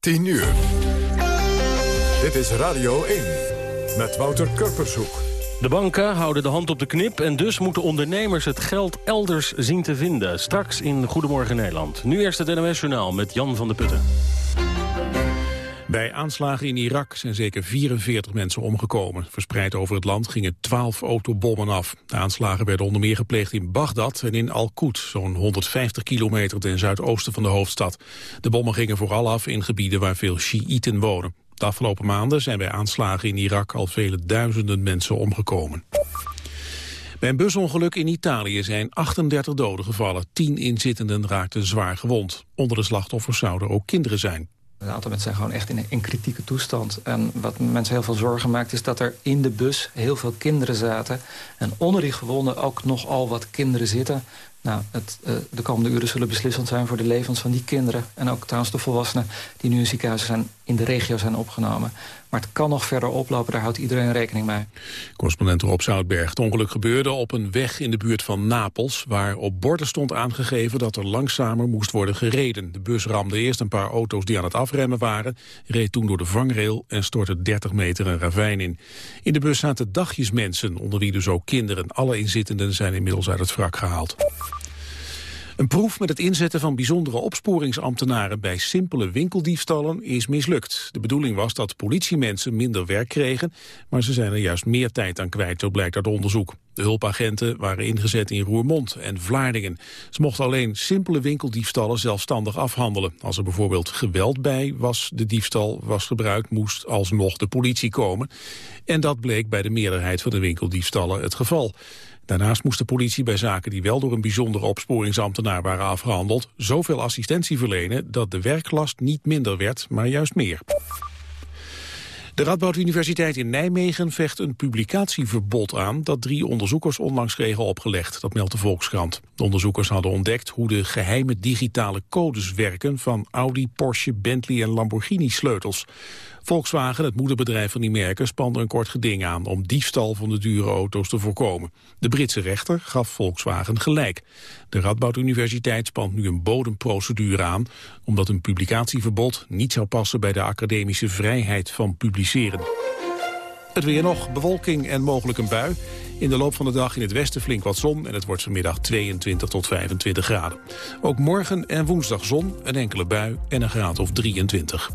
10 uur. Dit is Radio 1 met Wouter Kurpershoek. De banken houden de hand op de knip en dus moeten ondernemers het geld elders zien te vinden. Straks in Goedemorgen Nederland. Nu eerst het NOS Journaal met Jan van der Putten. Bij aanslagen in Irak zijn zeker 44 mensen omgekomen. Verspreid over het land gingen 12 autobommen af. De aanslagen werden onder meer gepleegd in Bagdad en in Al-Qud... zo'n 150 kilometer ten zuidoosten van de hoofdstad. De bommen gingen vooral af in gebieden waar veel Sjiïten wonen. De afgelopen maanden zijn bij aanslagen in Irak al vele duizenden mensen omgekomen. Bij een busongeluk in Italië zijn 38 doden gevallen. 10 inzittenden raakten zwaar gewond. Onder de slachtoffers zouden ook kinderen zijn. Een aantal mensen zijn gewoon echt in een kritieke toestand. En wat mensen heel veel zorgen maakt is dat er in de bus heel veel kinderen zaten. En onder die gewonden ook nogal wat kinderen zitten. Nou, het, uh, de komende uren zullen beslissend zijn voor de levens van die kinderen. En ook trouwens de volwassenen die nu in ziekenhuizen zijn, in de regio zijn opgenomen. Maar het kan nog verder oplopen, daar houdt iedereen rekening mee. Correspondent Rob Zoutberg. Het ongeluk gebeurde op een weg in de buurt van Napels... waar op borden stond aangegeven dat er langzamer moest worden gereden. De bus ramde eerst een paar auto's die aan het afremmen waren... reed toen door de vangrail en stortte 30 meter een ravijn in. In de bus zaten dagjes mensen, onder wie dus ook kinderen. Alle inzittenden zijn inmiddels uit het wrak gehaald. Een proef met het inzetten van bijzondere opsporingsambtenaren bij simpele winkeldiefstallen is mislukt. De bedoeling was dat politiemensen minder werk kregen, maar ze zijn er juist meer tijd aan kwijt, zo blijkt uit onderzoek. De hulpagenten waren ingezet in Roermond en Vlaardingen. Ze mochten alleen simpele winkeldiefstallen zelfstandig afhandelen. Als er bijvoorbeeld geweld bij was, de diefstal was gebruikt, moest alsnog de politie komen. En dat bleek bij de meerderheid van de winkeldiefstallen het geval. Daarnaast moest de politie bij zaken die wel door een bijzondere opsporingsambtenaar waren afgehandeld, zoveel assistentie verlenen dat de werklast niet minder werd, maar juist meer. De Radboud Universiteit in Nijmegen vecht een publicatieverbod aan dat drie onderzoekers onlangs kregen opgelegd, dat meldt de Volkskrant. De onderzoekers hadden ontdekt hoe de geheime digitale codes werken van Audi, Porsche, Bentley en Lamborghini sleutels. Volkswagen, het moederbedrijf van die merken, spande een kort geding aan om diefstal van de dure auto's te voorkomen. De Britse rechter gaf Volkswagen gelijk. De Radboud Universiteit spant nu een bodemprocedure aan, omdat een publicatieverbod niet zou passen bij de academische vrijheid van publiceren. Het weer nog, bewolking en mogelijk een bui. In de loop van de dag in het westen flink wat zon en het wordt vanmiddag 22 tot 25 graden. Ook morgen en woensdag zon, een enkele bui en een graad of 23.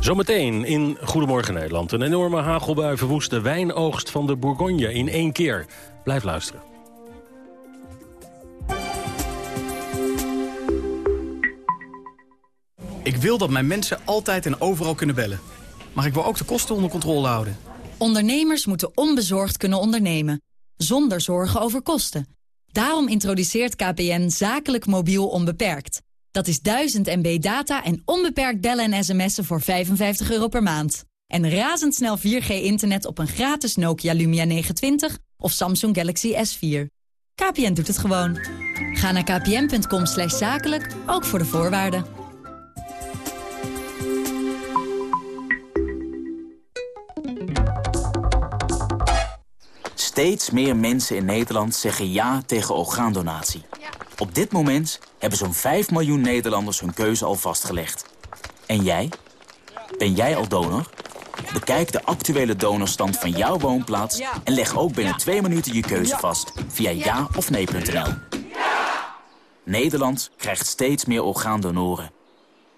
Zometeen in Goedemorgen Nederland. Een enorme hagelbui verwoest de wijnoogst van de Bourgogne in één keer. Blijf luisteren. Ik wil dat mijn mensen altijd en overal kunnen bellen. Maar ik wil ook de kosten onder controle houden. Ondernemers moeten onbezorgd kunnen ondernemen. Zonder zorgen over kosten. Daarom introduceert KPN zakelijk mobiel onbeperkt. Dat is 1000 MB data en onbeperkt bellen en sms'en voor 55 euro per maand. En razendsnel 4G-internet op een gratis Nokia Lumia 920 of Samsung Galaxy S4. KPN doet het gewoon. Ga naar kpn.com zakelijk, ook voor de voorwaarden. Steeds meer mensen in Nederland zeggen ja tegen orgaandonatie. Op dit moment hebben zo'n 5 miljoen Nederlanders hun keuze al vastgelegd. En jij? Ben jij al donor? Bekijk de actuele donorstand van jouw woonplaats... en leg ook binnen twee minuten je keuze vast via ja of nee.nl. Nederland krijgt steeds meer orgaandonoren.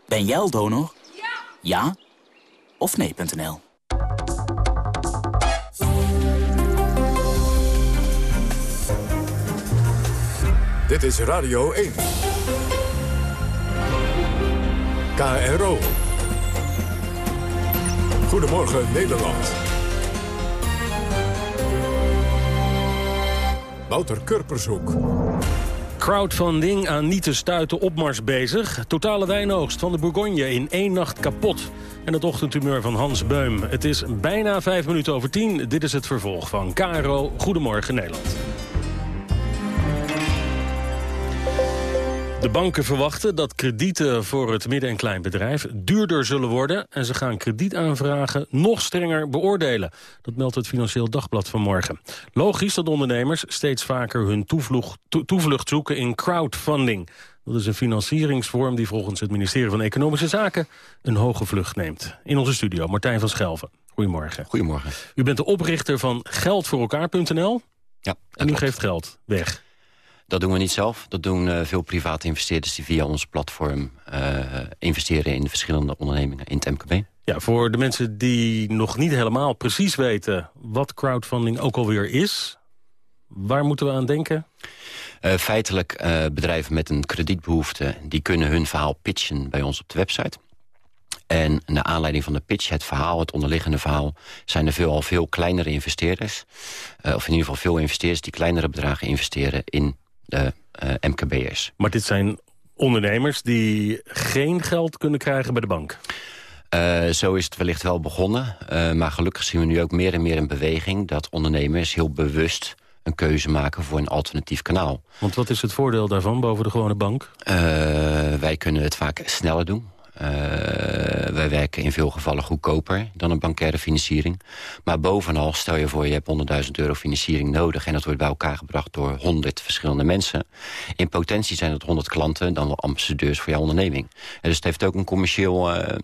Ben jij al donor? Ja of nee.nl. Dit is Radio 1. KRO. Goedemorgen Nederland. Wouter Kurpershoek. Crowdfunding aan niet te stuiten opmars bezig. Totale wijnoogst van de Bourgogne in één nacht kapot. En het ochtendtumeur van Hans Beum. Het is bijna vijf minuten over tien. Dit is het vervolg van KRO Goedemorgen Nederland. De banken verwachten dat kredieten voor het midden- en kleinbedrijf duurder zullen worden... en ze gaan kredietaanvragen nog strenger beoordelen. Dat meldt het Financieel Dagblad vanmorgen. Logisch dat ondernemers steeds vaker hun toevlucht, toevlucht zoeken in crowdfunding. Dat is een financieringsvorm die volgens het ministerie van Economische Zaken... een hoge vlucht neemt. In onze studio, Martijn van Schelven. Goedemorgen. Goedemorgen. U bent de oprichter van geldvoorelkaar.nl. Ja, En u klopt. geeft geld weg. Dat doen we niet zelf. Dat doen eh, veel private investeerders die via ons platform eh, investeren in verschillende ondernemingen in het MKB. Ja, voor de mensen die nog niet helemaal precies weten... wat crowdfunding ook alweer is... waar moeten we aan denken? Eh, feitelijk eh, bedrijven met een kredietbehoefte... die kunnen hun verhaal pitchen bij ons op de website. En naar aanleiding van de pitch, het verhaal, het onderliggende verhaal... zijn er veel, al veel kleinere investeerders. of in ieder geval veel investeerders die kleinere bedragen investeren in de eh, MKB'ers. Maar dit zijn ondernemers die geen geld kunnen krijgen bij de bank. Eh, zo is het wellicht wel begonnen. Eh, maar gelukkig zien we nu ook meer en meer een beweging... dat ondernemers heel bewust een keuze maken voor een alternatief kanaal. Want wat is het voordeel daarvan boven de gewone bank? Wij kunnen het vaak sneller doen. Eh, wij werken in veel gevallen goedkoper dan een bankaire financiering. Maar bovenal, stel je voor je hebt 100.000 euro financiering nodig... en dat wordt bij elkaar gebracht door 100 verschillende mensen. In potentie zijn het 100 klanten, dan wel ambassadeurs voor jouw onderneming. En dus het heeft ook een commercieel eh,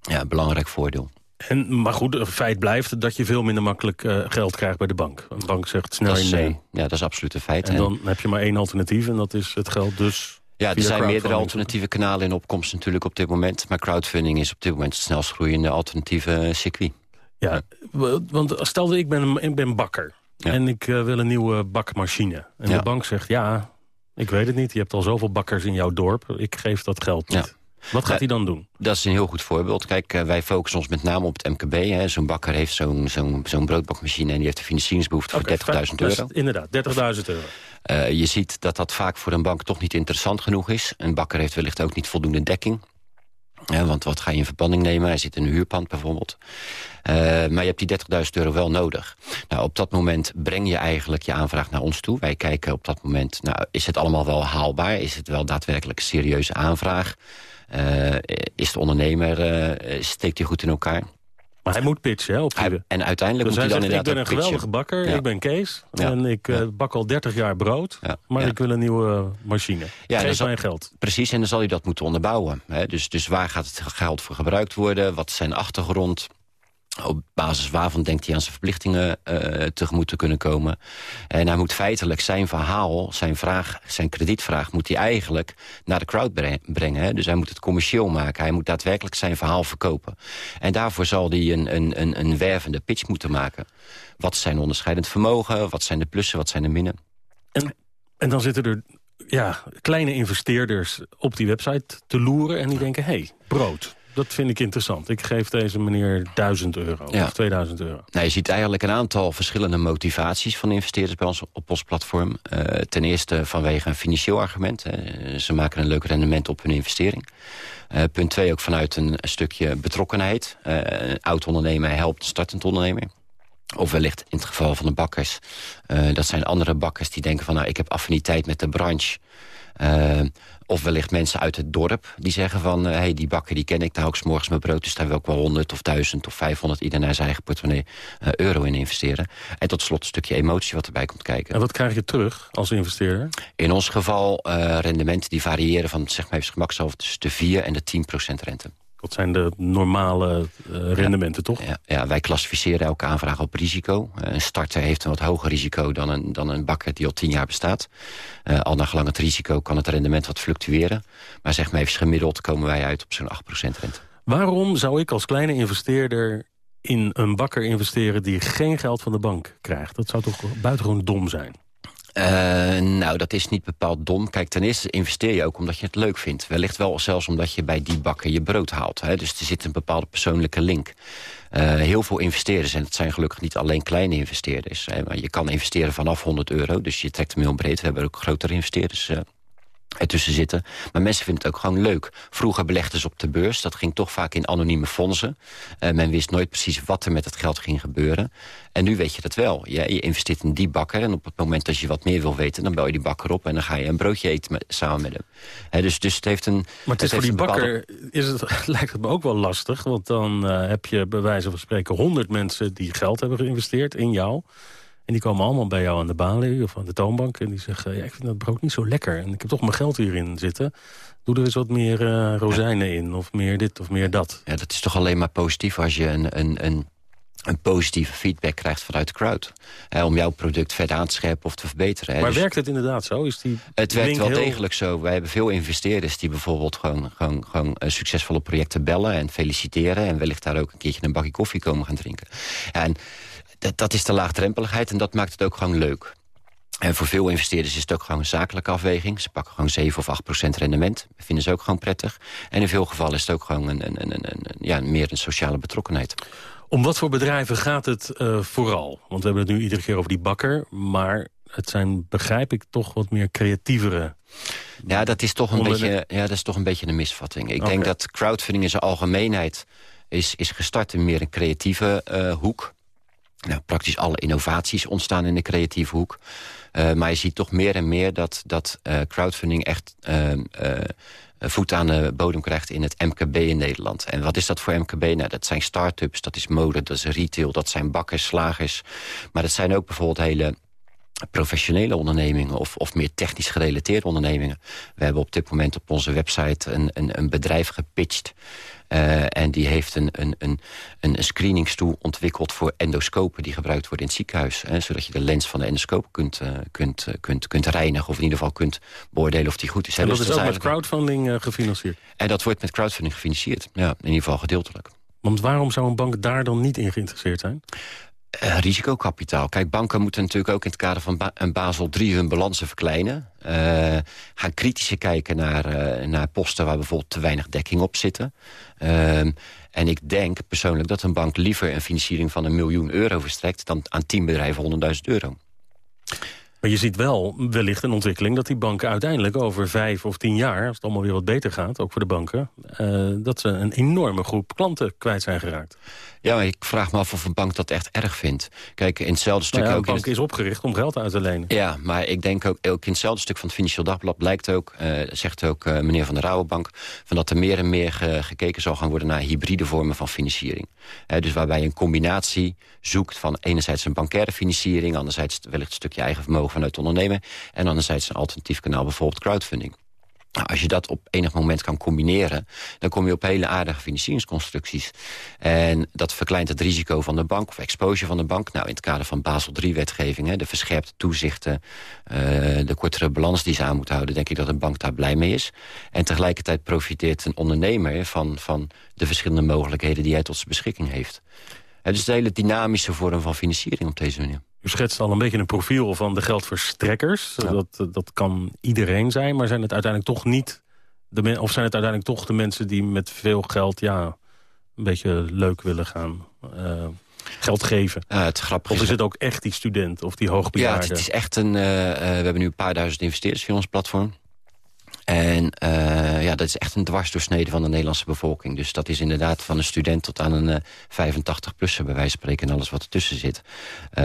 ja, belangrijk voordeel. En, maar goed, het feit blijft dat je veel minder makkelijk eh, geld krijgt bij de bank. Een bank zegt snel Dat is, nee. ja, dat is absoluut een feit. En En- dan heb je maar één alternatief en dat is het geld dus... Ja, er zijn meerdere alternatieve kanalen in opkomst natuurlijk op dit moment. Maar crowdfunding is op dit moment het snelst groeiende alternatieve circuit. Ja, want stel dat ik ben, een- ik ben bakker Ja. en ik eh, wil een nieuwe bakmachine. En Ja. de bank zegt, ja, ik weet het niet. Je hebt al zoveel bakkers in jouw dorp. Ik geef dat geld niet. Wat gaat Ja. hij dan doen? Dat is een heel goed voorbeeld. Kijk, eh, wij focussen ons met name op het MKB. Zo'n bakker heeft zo'n zo'n zo'n broodbakmachine... en die heeft een financieringsbehoefte Oké, voor 30.000 dus euro. Inderdaad, 30.000 euro. Eh, je ziet dat dat vaak voor een bank toch niet interessant genoeg is. Een bakker heeft wellicht ook niet voldoende dekking. Ja, want wat ga je in verbanding nemen? Hij zit in een huurpand bijvoorbeeld. Eh, maar je hebt die 30.000 euro wel nodig. Nou, op dat moment breng je eigenlijk je aanvraag naar ons toe. Wij kijken op dat moment, nou, is het allemaal wel haalbaar? Is het wel daadwerkelijk een serieuze aanvraag? Eh, is de ondernemer, eh, steekt hij goed in elkaar? Maar hij moet pitchen hè, op. Hij- en uiteindelijk Dus moet hij hij dan zegt, ik ben inderdaad een geweldige pitchen. bakker, Ja. ik ben Kees. Ja. En ik eh, bak al 30 jaar brood, Ja. maar ik wil een nieuwe machine. Ja, Geef zal- geld. Precies, en dan zal hij dat moeten onderbouwen. Hè? Dus, dus waar gaat het geld voor gebruikt worden? Wat is zijn achtergrond? Op basis waarvan denkt hij aan zijn verplichtingen eh, tegemoet te kunnen komen? En hij moet feitelijk zijn verhaal, zijn, vraag, zijn kredietvraag... moet hij eigenlijk naar de crowd bre- brengen. Hè? Dus hij moet het commercieel maken. Hij moet daadwerkelijk zijn verhaal verkopen. En daarvoor zal hij een, een, een, een wervende pitch moeten maken. Wat zijn onderscheidend vermogen? Wat zijn de plussen? Wat zijn de minnen? En dan zitten er ja, kleine investeerders op die website te loeren... en die denken, hé, hey, brood, dat vind ik interessant. Ik geef deze meneer 1000 euro Ja. of 2000 euro. Nou, je ziet eigenlijk een aantal verschillende motivaties van investeerders bij ons op ons platform. Eh, ten eerste vanwege een financieel argument. hè. Ze maken een leuk rendement op hun investering. Eh, punt twee ook vanuit een, stukje betrokkenheid. Eh, een oud ondernemer helpt een startend ondernemer. Of wellicht in het geval van de bakkers. eh, dat zijn andere bakkers die denken van... nou, ik heb affiniteit met de branche. Eh, of wellicht mensen uit het dorp die zeggen van... hé, hey, die bakker die ken ik, daar hou ik morgens mijn brood... dus daar wil ik wel 100 of 1000 of 500 ieder naar zijn eigen portemonnee eh, euro in investeren. En tot slot een stukje emotie wat erbij komt kijken. En wat krijg je terug als investeerder? In ons geval eh, rendementen die variëren van zeg maar gemakshalve tussen de 4 en de 10 procent rente. Dat zijn de normale eh, rendementen, toch? Ja, ja, wij klassificeren elke aanvraag op risico. Eh, een starter heeft een wat hoger risico dan een, dan een bakker die al tien jaar bestaat. Eh, al naar gelang het risico kan het rendement wat fluctueren. Maar zeg maar even gemiddeld komen wij uit op zo'n 8% rente. Waarom zou ik als kleine investeerder in een bakker investeren... die geen geld van de bank krijgt? Dat zou toch buitengewoon dom zijn? Eh, nou, dat is niet bepaald dom. Kijk, ten eerste investeer je ook omdat je het leuk vindt. Wellicht wel zelfs omdat je bij die bakker je brood haalt. Hè? Dus er zit een bepaalde persoonlijke link. Eh, heel veel investeerders, en het zijn gelukkig niet alleen kleine investeerders... Hè, maar je kan investeren vanaf 100 euro, dus je trekt hem heel breed. We hebben ook grotere investeerders eh, ertussen zitten. Maar mensen vinden het ook gewoon leuk. Vroeger belegden ze op de beurs. Dat ging toch vaak in anonieme fondsen. Eh, men wist nooit precies wat er met het geld ging gebeuren. En nu weet je dat wel. Je, je investeert in die bakker. En op het moment dat je wat meer wil weten... dan bel je die bakker op en dan ga je een broodje eten met- samen met hem. Dus, dus het heeft een... Maar het is voor die bakker is het, lijkt het me ook wel lastig. Want dan eh, heb je bij wijze van spreken honderd mensen die geld hebben geïnvesteerd in jou. En die komen allemaal bij jou aan de balie of aan de toonbank. En die zeggen, ja, ik vind dat brood niet zo lekker. En ik heb toch mijn geld hierin zitten. Doe er eens wat meer uh, rozijnen in. Of meer dit of meer dat. Ja, dat is toch alleen maar positief als je een, een, een een positieve feedback krijgt vanuit de crowd. Hè, om jouw product verder aan te scherpen of te verbeteren. Hè. Maar dus werkt het inderdaad zo? Is die het werkt wel degelijk zo. Wij hebben veel investeerders die bijvoorbeeld gewoon, gewoon, gewoon uh, succesvolle projecten bellen... en feliciteren en wellicht daar ook een keertje een bakje koffie komen gaan drinken. En dat, dat is de laagdrempeligheid en dat maakt het ook gewoon leuk. En voor veel investeerders is het ook gewoon een zakelijke afweging. Ze pakken gewoon 7 of 8 procent rendement. Dat vinden ze ook gewoon prettig. En in veel gevallen is het ook gewoon een, een, een, een, ja, meer een sociale betrokkenheid. Om wat voor bedrijven gaat het uh, vooral? Want we hebben het nu iedere keer over die bakker. Maar het zijn, begrijp ik, toch wat meer creatievere... Ja, dat is toch een, beetje, ja, dat is toch een beetje een misvatting. Ik denk dat crowdfunding in zijn algemeenheid is, is gestart in meer een creatieve uh, hoek. Nou, praktisch alle innovaties ontstaan in de creatieve hoek. Uh, maar je ziet toch meer en meer dat, dat uh, crowdfunding echt voet aan de bodem krijgt in het MKB in Nederland. En wat is dat voor MKB? Nou, dat zijn start-ups, dat is mode, dat is retail, dat zijn bakkers, slagers. Maar dat zijn ook bijvoorbeeld hele professionele ondernemingen of, of meer technisch gerelateerde ondernemingen. We hebben op dit moment op onze website een, een, een bedrijf gepitcht... Uh, en die heeft een, een, een, een screeningstoel ontwikkeld voor endoscopen... die gebruikt worden in het ziekenhuis. Hè, zodat je de lens van de endoscoop kunt, uh, kunt, uh, kunt, kunt reinigen... of in ieder geval kunt beoordelen of die goed is. En dat dus is ook met crowdfunding gefinancierd? En dat wordt met crowdfunding gefinancierd, ja, in ieder geval gedeeltelijk. Want waarom zou een bank daar dan niet in geïnteresseerd zijn? Uh, risicokapitaal. Kijk, banken moeten natuurlijk ook in het kader van Basel III hun balansen verkleinen. Uh, gaan kritischer kijken naar, uh, naar posten waar bijvoorbeeld te weinig dekking op zitten. Ehm, en ik denk persoonlijk dat een bank liever een financiering van een miljoen euro verstrekt... dan aan tien bedrijven 100.000 euro. Maar je ziet wel wellicht een ontwikkeling dat die banken uiteindelijk over vijf of tien jaar... als het allemaal weer wat beter gaat, ook voor de banken... dat ze een enorme groep klanten kwijt zijn geraakt. Ja, maar ik vraag me af of een bank dat echt erg vindt. Kijk, in hetzelfde stuk... Nou ja, ook bank is opgericht om geld uit te lenen. Ja, maar ik denk ook, ook in hetzelfde stuk van het Financieel Dagblad... blijkt ook, uh, zegt ook uh, meneer Van der Rouwenbank... Van dat er meer en meer ge gekeken zal gaan worden... naar hybride vormen van financiering. Dus waarbij je een combinatie zoekt van enerzijds een bankaire financiering... anderzijds wellicht een stukje eigen vermogen vanuit ondernemen... en anderzijds een alternatief kanaal, bijvoorbeeld crowdfunding. Nou, als je dat op enig moment kan combineren... dan kom je op hele aardige financieringsconstructies. En dat verkleint het risico van de bank of exposure van de bank. Nou, in het kader van Basel III-wetgeving... de verscherpte toezichten, uh, de kortere balans die ze aan moeten houden... denk ik dat een bank daar blij mee is. En tegelijkertijd profiteert een ondernemer van, van de verschillende mogelijkheden... die hij tot zijn beschikking heeft. Het is een hele dynamische vorm van financiering op deze manier. U schetst al een beetje een profiel van de geldverstrekkers. Dat, dat kan iedereen zijn, maar zijn het uiteindelijk toch niet... De of zijn het uiteindelijk toch de mensen die met veel geld... ja, een beetje leuk willen gaan uh, geld geven? Het grappige of is het ook echt die student of die hoogbejaarde? Ja, het, is echt een... Uh, we hebben nu een paar duizend investeerders via ons platform. En uh, ja, dat is echt een dwarsdoorsnede van de Nederlandse bevolking. Dus dat is inderdaad van een student tot aan een uh, 85-plusser... bij wijze van spreken en alles wat ertussen zit. Uh,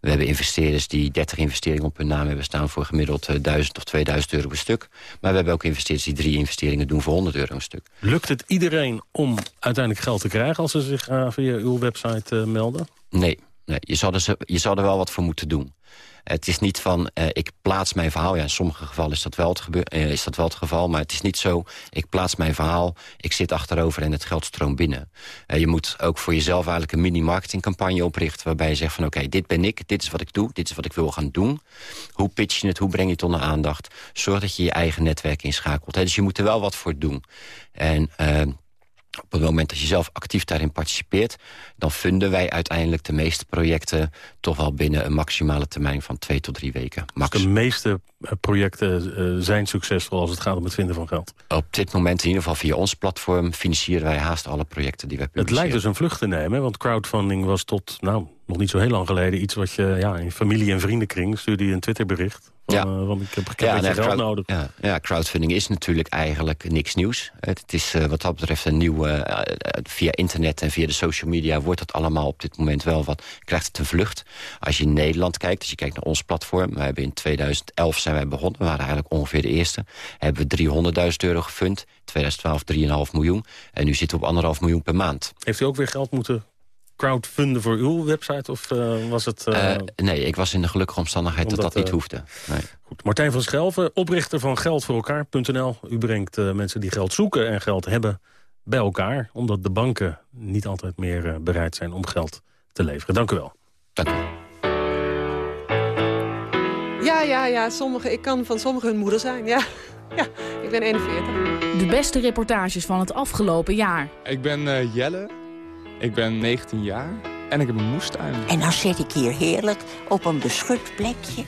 we hebben investeerders die 30 investeringen op hun naam hebben staan... voor gemiddeld 1000 of 2000 euro per stuk. Maar we hebben ook investeerders die drie investeringen doen voor 100 euro een stuk. Lukt het iedereen om uiteindelijk geld te krijgen... als ze zich via uw website melden? Nee, nee je, zou er, je zou er wel wat voor moeten doen. Het is niet van, uh, ik plaats mijn verhaal. Ja, in sommige gevallen is dat, wel het uh, is dat wel het geval. Maar het is niet zo, ik plaats mijn verhaal, ik zit achterover en het geld stroomt binnen. Uh, je moet ook voor jezelf eigenlijk een mini-marketingcampagne oprichten... waarbij je zegt van, oké, dit ben ik, dit is wat ik doe, dit is wat ik wil gaan doen. Hoe pitch je het, hoe breng je het onder aandacht? Zorg dat je je eigen netwerk inschakelt. Hè? Dus je moet er wel wat voor doen. En op het moment dat je zelf actief daarin participeert... dan vinden wij uiteindelijk de meeste projecten... toch wel binnen een maximale termijn van twee tot drie weken. Max. Dus de meeste eh, projecten uh, zijn succesvol als het gaat om het vinden van geld? Op dit moment, in ieder geval via ons platform... financieren wij haast alle projecten die wij publiceren. Het lijkt dus een vlucht te nemen, want crowdfunding was tot... nou, nog niet zo heel lang geleden iets wat je ja, in familie- en vriendenkring... stuurde je een Twitterbericht ja. Uh, want ik heb, ja, nee, geld nodig. Ja, ja, crowdfunding is natuurlijk eigenlijk niks nieuws. Het, is uh, wat dat betreft een nieuw... Uh, via internet en via de social media wordt het allemaal op dit moment wel wat... krijgt het een vlucht. Als je in Nederland kijkt, als je kijkt naar ons platform... we hebben in 2011 zijn wij begonnen, we waren eigenlijk ongeveer de eerste... hebben we 300.000 euro gefund, 2012 3,5 miljoen... en nu zitten we op anderhalf miljoen per maand. Heeft u ook weer geld moeten crowdfunden voor uw website? Of was het... nee, ik was in de gelukkige omstandigheid dat dat niet hoefde. Nee. Goed. Martijn van Schelven, oprichter van geldvoorelkaar.nl. U brengt mensen die geld zoeken en geld hebben bij elkaar. Omdat de banken niet altijd meer bereid zijn om geld te leveren. Dank u wel. Dank u. Ja, ja, ja. Sommige, ik kan van sommigen hun moeder zijn. Ja. ja, ik ben 41. De beste reportages van het afgelopen jaar. Ik ben uh, Jelle. Ik ben 19 jaar. En ik heb een moestuin. En dan zit ik hier heerlijk op een beschut plekje.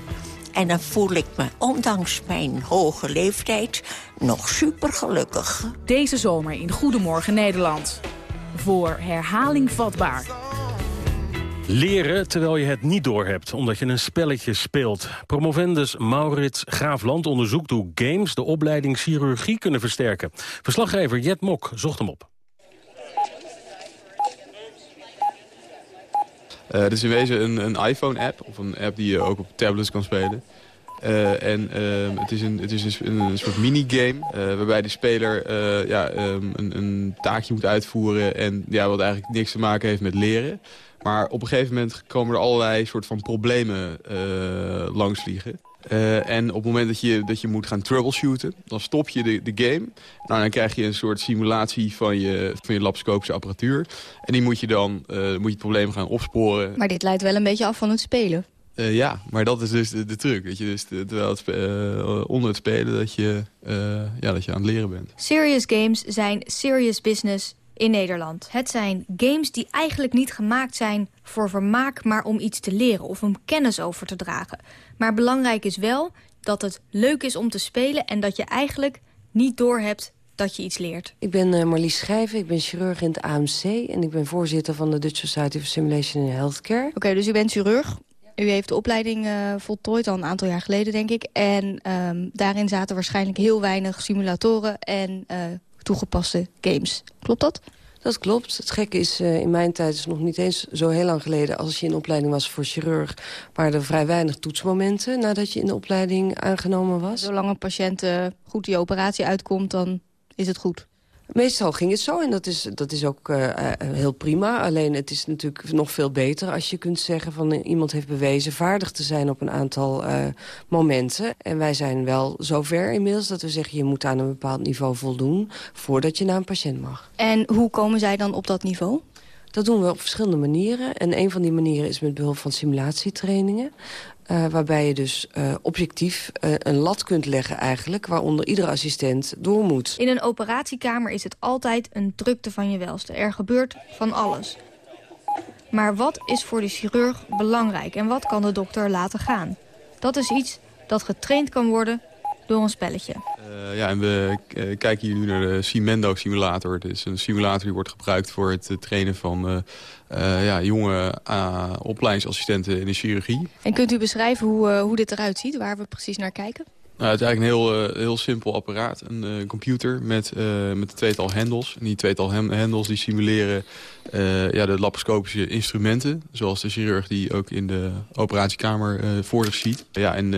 En dan voel ik me, ondanks mijn hoge leeftijd, nog super gelukkig. Deze zomer in Goedemorgen Nederland. Voor herhaling vatbaar. Leren terwijl je het niet doorhebt, omdat je een spelletje speelt. Promovendus Maurits Graafland onderzoekt hoe games de opleiding chirurgie kunnen versterken. Verslaggever Jet Mok zocht hem op. Uh, het is in wezen een, een iPhone-app, of een app die je ook op tablets kan spelen. Uh, en uh, het is een, het is een, soort minigame uh, waarbij de speler ja, um, een, een, taakje moet uitvoeren... en ja, wat eigenlijk niks te maken heeft met leren. Maar op een gegeven moment komen er allerlei soort van problemen langs vliegen. Uh, en op het moment dat je, dat je moet gaan troubleshooten, dan stop je de, de game. Nou, dan krijg je een soort simulatie van je, van je lapscopische apparatuur. En die moet je dan uh, moet je het probleem gaan opsporen. Maar dit leidt wel een beetje af van het spelen. Uh, ja, maar dat is dus de, de truc. Dat je dus terwijl het uh, onder het spelen dat je, uh, ja, dat je aan het leren bent. Serious games zijn serious business in Nederland. Het zijn games die eigenlijk niet gemaakt zijn voor vermaak... maar om iets te leren of om kennis over te dragen. Maar belangrijk is wel dat het leuk is om te spelen... en dat je eigenlijk niet doorhebt dat je iets leert. Ik ben uh, Marlies Schrijven, ik ben chirurg in het AMC... en ik ben voorzitter van de Dutch Society for Simulation in Healthcare. Oké, okay, dus u bent chirurg. U heeft de opleiding uh, voltooid al een aantal jaar geleden, denk ik. En um, daarin zaten waarschijnlijk heel weinig simulatoren en uh, toegepaste games. Klopt dat? Dat klopt. Het gekke is, uh, in mijn tijd is nog niet eens zo heel lang geleden... als je in opleiding was voor chirurg... waren er vrij weinig toetsmomenten nadat je in de opleiding aangenomen was. Zolang een patiënt uh, goed die operatie uitkomt, dan is het goed. Meestal ging het zo en dat is, dat is ook uh, heel prima. Alleen het is natuurlijk nog veel beter als je kunt zeggen... van uh, iemand heeft bewezen vaardig te zijn op een aantal uh, momenten. En wij zijn wel zover inmiddels dat we zeggen... je moet aan een bepaald niveau voldoen voordat je naar een patiënt mag. En hoe komen zij dan op dat niveau? Dat doen we op verschillende manieren. En een van die manieren is met behulp van simulatietrainingen. Uh, waarbij je dus uh, objectief uh, een lat kunt leggen eigenlijk... waaronder iedere assistent door moet. In een operatiekamer is het altijd een drukte van je welste. Er gebeurt van alles. Maar wat is voor de chirurg belangrijk en wat kan de dokter laten gaan? Dat is iets dat getraind kan worden door een spelletje. Uh, ja, en we uh, kijken hier nu naar de Simendo simulator. Het is een simulator die wordt gebruikt voor het trainen van uh, ja, jonge opleidingsassistenten in de chirurgie. En kunt u beschrijven hoe, hoe dit eruit ziet, waar we precies naar kijken? Nou, het is eigenlijk een heel, uh, heel simpel apparaat. Een uh, computer met, uh, met een tweetal hendels. En die tweetal hendels die simuleren ja, de laparoscopische instrumenten. Zoals de chirurg die ook in de operatiekamer voor zich ziet. Ja, en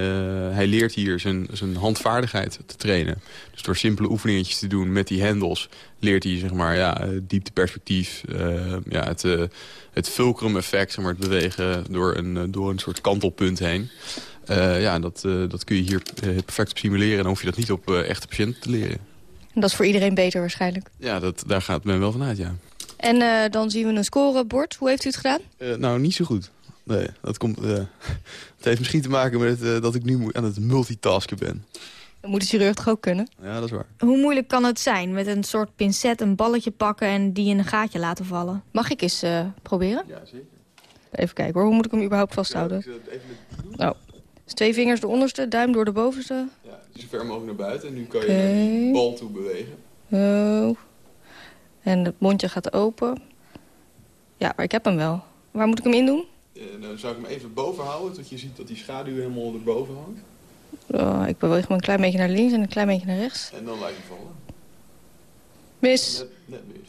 hij leert hier zijn, zijn handvaardigheid te trainen. Dus door simpele oefeningetjes te doen met die hendels... leert hij zeg maar, ja, diepteperspectief, ja, het, het fulcrum effect... Zeg maar, het bewegen door een, door een soort kantelpunt heen. Uh, ja, dat, uh, dat kun je hier uh, perfect op simuleren. En dan hoef je dat niet op echte patiënten te leren. En dat is voor iedereen beter waarschijnlijk? Ja, dat, daar gaat men wel vanuit, ja. En dan zien we een scorebord. Hoe heeft u het gedaan? nou, niet zo goed. Nee, dat komt... het heeft misschien te maken met dat ik nu aan het multitasken ben. Dat moet de chirurg toch ook kunnen? Ja, dat is waar. Hoe moeilijk kan het zijn met een soort pincet een balletje pakken... en die in een gaatje laten vallen? Mag ik eens proberen? Ja, zeker. Even kijken hoor, hoe moet ik hem überhaupt vasthouden? Ja, even met... Oh. Dus twee vingers de onderste, duim door de bovenste. Ja, zo ver mogelijk naar buiten. En nu kan je naar die bal toe bewegen. Oh. En het mondje gaat open. Ja, maar ik heb hem wel. Waar moet ik hem in doen? Uh, nou, zou ik hem even boven houden, tot je ziet dat die schaduw helemaal erboven hangt. Oh, ik beweeg hem een klein beetje naar links en een klein beetje naar rechts. En dan laat je vallen. Mis. Net, net mis.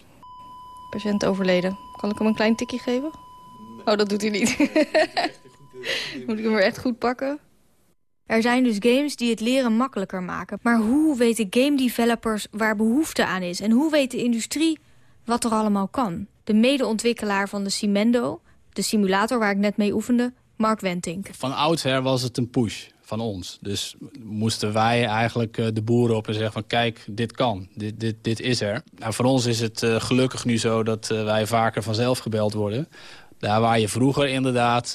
Patiënt overleden. Kan ik hem een klein tikje geven? Nee. Oh, dat doet hij niet. Moet ik hem weer echt goed pakken? Er zijn dus games die het leren makkelijker maken. Maar hoe weten game developers waar behoefte aan is? En hoe weet de industrie wat er allemaal kan? De de medeontwikkelaar van de Simendo... de simulator waar ik net mee oefende, Mark Wentink. Van oudsher was het een push van ons. Dus moesten wij eigenlijk eh, de boeren op en zeggen van kijk, dit kan, dit, dit, dit is er. Nou, voor ons is het uh, gelukkig nu zo dat uh, wij vaker vanzelf gebeld worden. Daar waar je vroeger inderdaad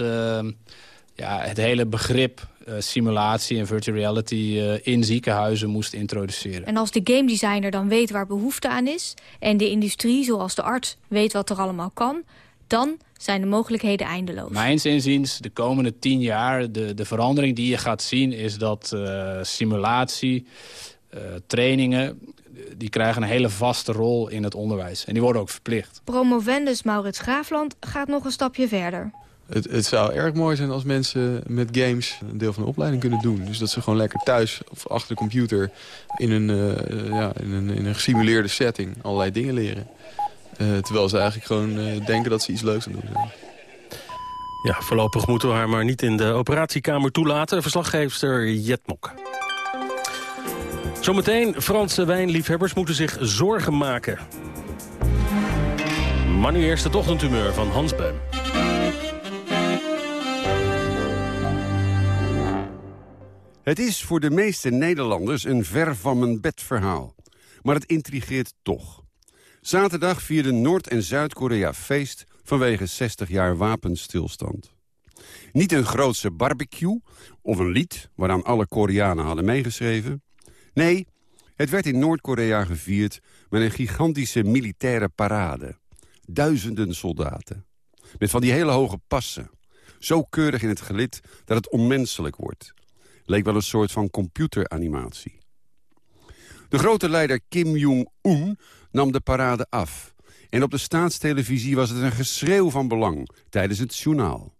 ja, het hele begrip simulatie en virtual reality in ziekenhuizen moest introduceren. En als de game designer dan weet waar behoefte aan is... en de industrie, zoals de arts, weet wat er allemaal kan... dan zijn de mogelijkheden eindeloos. Mijns inziens, de komende tien jaar, de, de verandering die je gaat zien... is dat uh, simulatie, uh, trainingen, die krijgen een hele vaste rol in het onderwijs. En die worden ook verplicht. Promovendus Maurits Graafland gaat nog een stapje verder. Het, zou erg mooi zijn als mensen met games een deel van de opleiding kunnen doen. Dus dat ze gewoon lekker thuis of achter de computer in een, uh, ja, in een, in een gesimuleerde setting allerlei dingen leren. Uh, terwijl ze eigenlijk gewoon uh, denken dat ze iets leuks aan doen zijn. Ja, voorlopig moeten we haar maar niet in de operatiekamer toelaten. Verslaggeefster Jet Mok. Zometeen, Franse wijnliefhebbers moeten zich zorgen maken. Maar nu eerst het ochtendtumeur van Hans Beum. Het is voor de meeste Nederlanders een ver van mijn bed verhaal. Maar het intrigeert toch. Zaterdag vierde Noord- en Zuid-Korea feest vanwege 60 jaar wapenstilstand. Niet een grootse barbecue of een lied waaraan alle Koreanen hadden meegeschreven. Nee, het werd in Noord-Korea gevierd met een gigantische militaire parade. Duizenden soldaten. Met van die hele hoge passen. Zo keurig in het gelid dat het onmenselijk wordt. Leek wel een soort van computeranimatie. De grote leider Kim Jong-un nam de parade af. En op de staatstelevisie was het een geschreeuw van belang tijdens het journaal.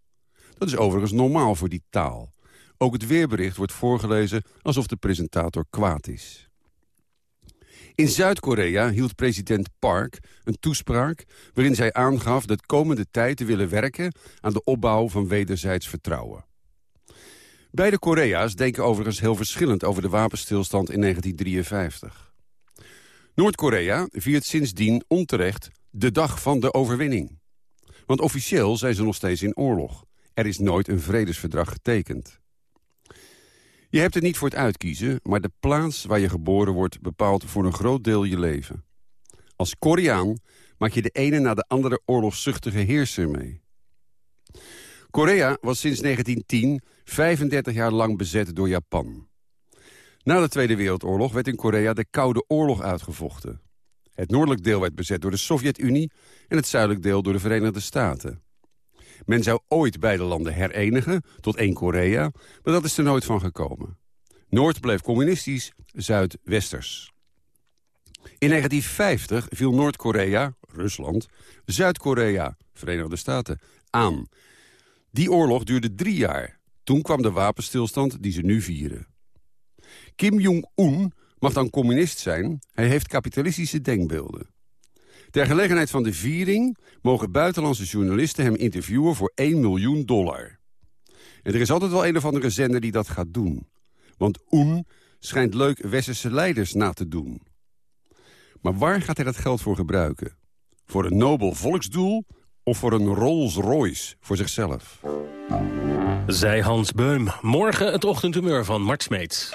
Dat is overigens normaal voor die taal. Ook het weerbericht wordt voorgelezen alsof de presentator kwaad is. In Zuid-Korea hield president Park een toespraak... waarin zij aangaf de komende tijd te willen werken... aan de opbouw van wederzijds vertrouwen. Beide Korea's denken overigens heel verschillend over de wapenstilstand in 1953. Noord-Korea viert sindsdien onterecht de dag van de overwinning. Want officieel zijn ze nog steeds in oorlog. Er is nooit een vredesverdrag getekend. Je hebt het niet voor het uitkiezen, maar de plaats waar je geboren wordt bepaalt voor een groot deel je leven. Als Koreaan maak je de ene na de andere oorlogszuchtige heerser mee. Korea was sinds 1910 35 jaar lang bezet door Japan. Na de Tweede Wereldoorlog werd in Korea de Koude Oorlog uitgevochten. Het noordelijk deel werd bezet door de Sovjet-Unie... en het zuidelijk deel door de Verenigde Staten. Men zou ooit beide landen herenigen tot één Korea... maar dat is er nooit van gekomen. Noord bleef communistisch, Zuid westers. In 1950 viel Noord-Korea, Rusland, Zuid-Korea, Verenigde Staten, aan. Die oorlog duurde drie jaar. Toen kwam de wapenstilstand die ze nu vieren. Kim Jong-un mag dan communist zijn. Hij heeft kapitalistische denkbeelden. Ter gelegenheid van de viering mogen buitenlandse journalisten hem interviewen voor 1 miljoen dollar. En er is altijd wel een of andere zender die dat gaat doen. Want Un schijnt leuk westerse leiders na te doen. Maar waar gaat hij dat geld voor gebruiken? Voor een nobel volksdoel of voor een Rolls-Royce voor zichzelf? Zij Hans Beum. Morgen het ochtendhumeur van Mart Smeets.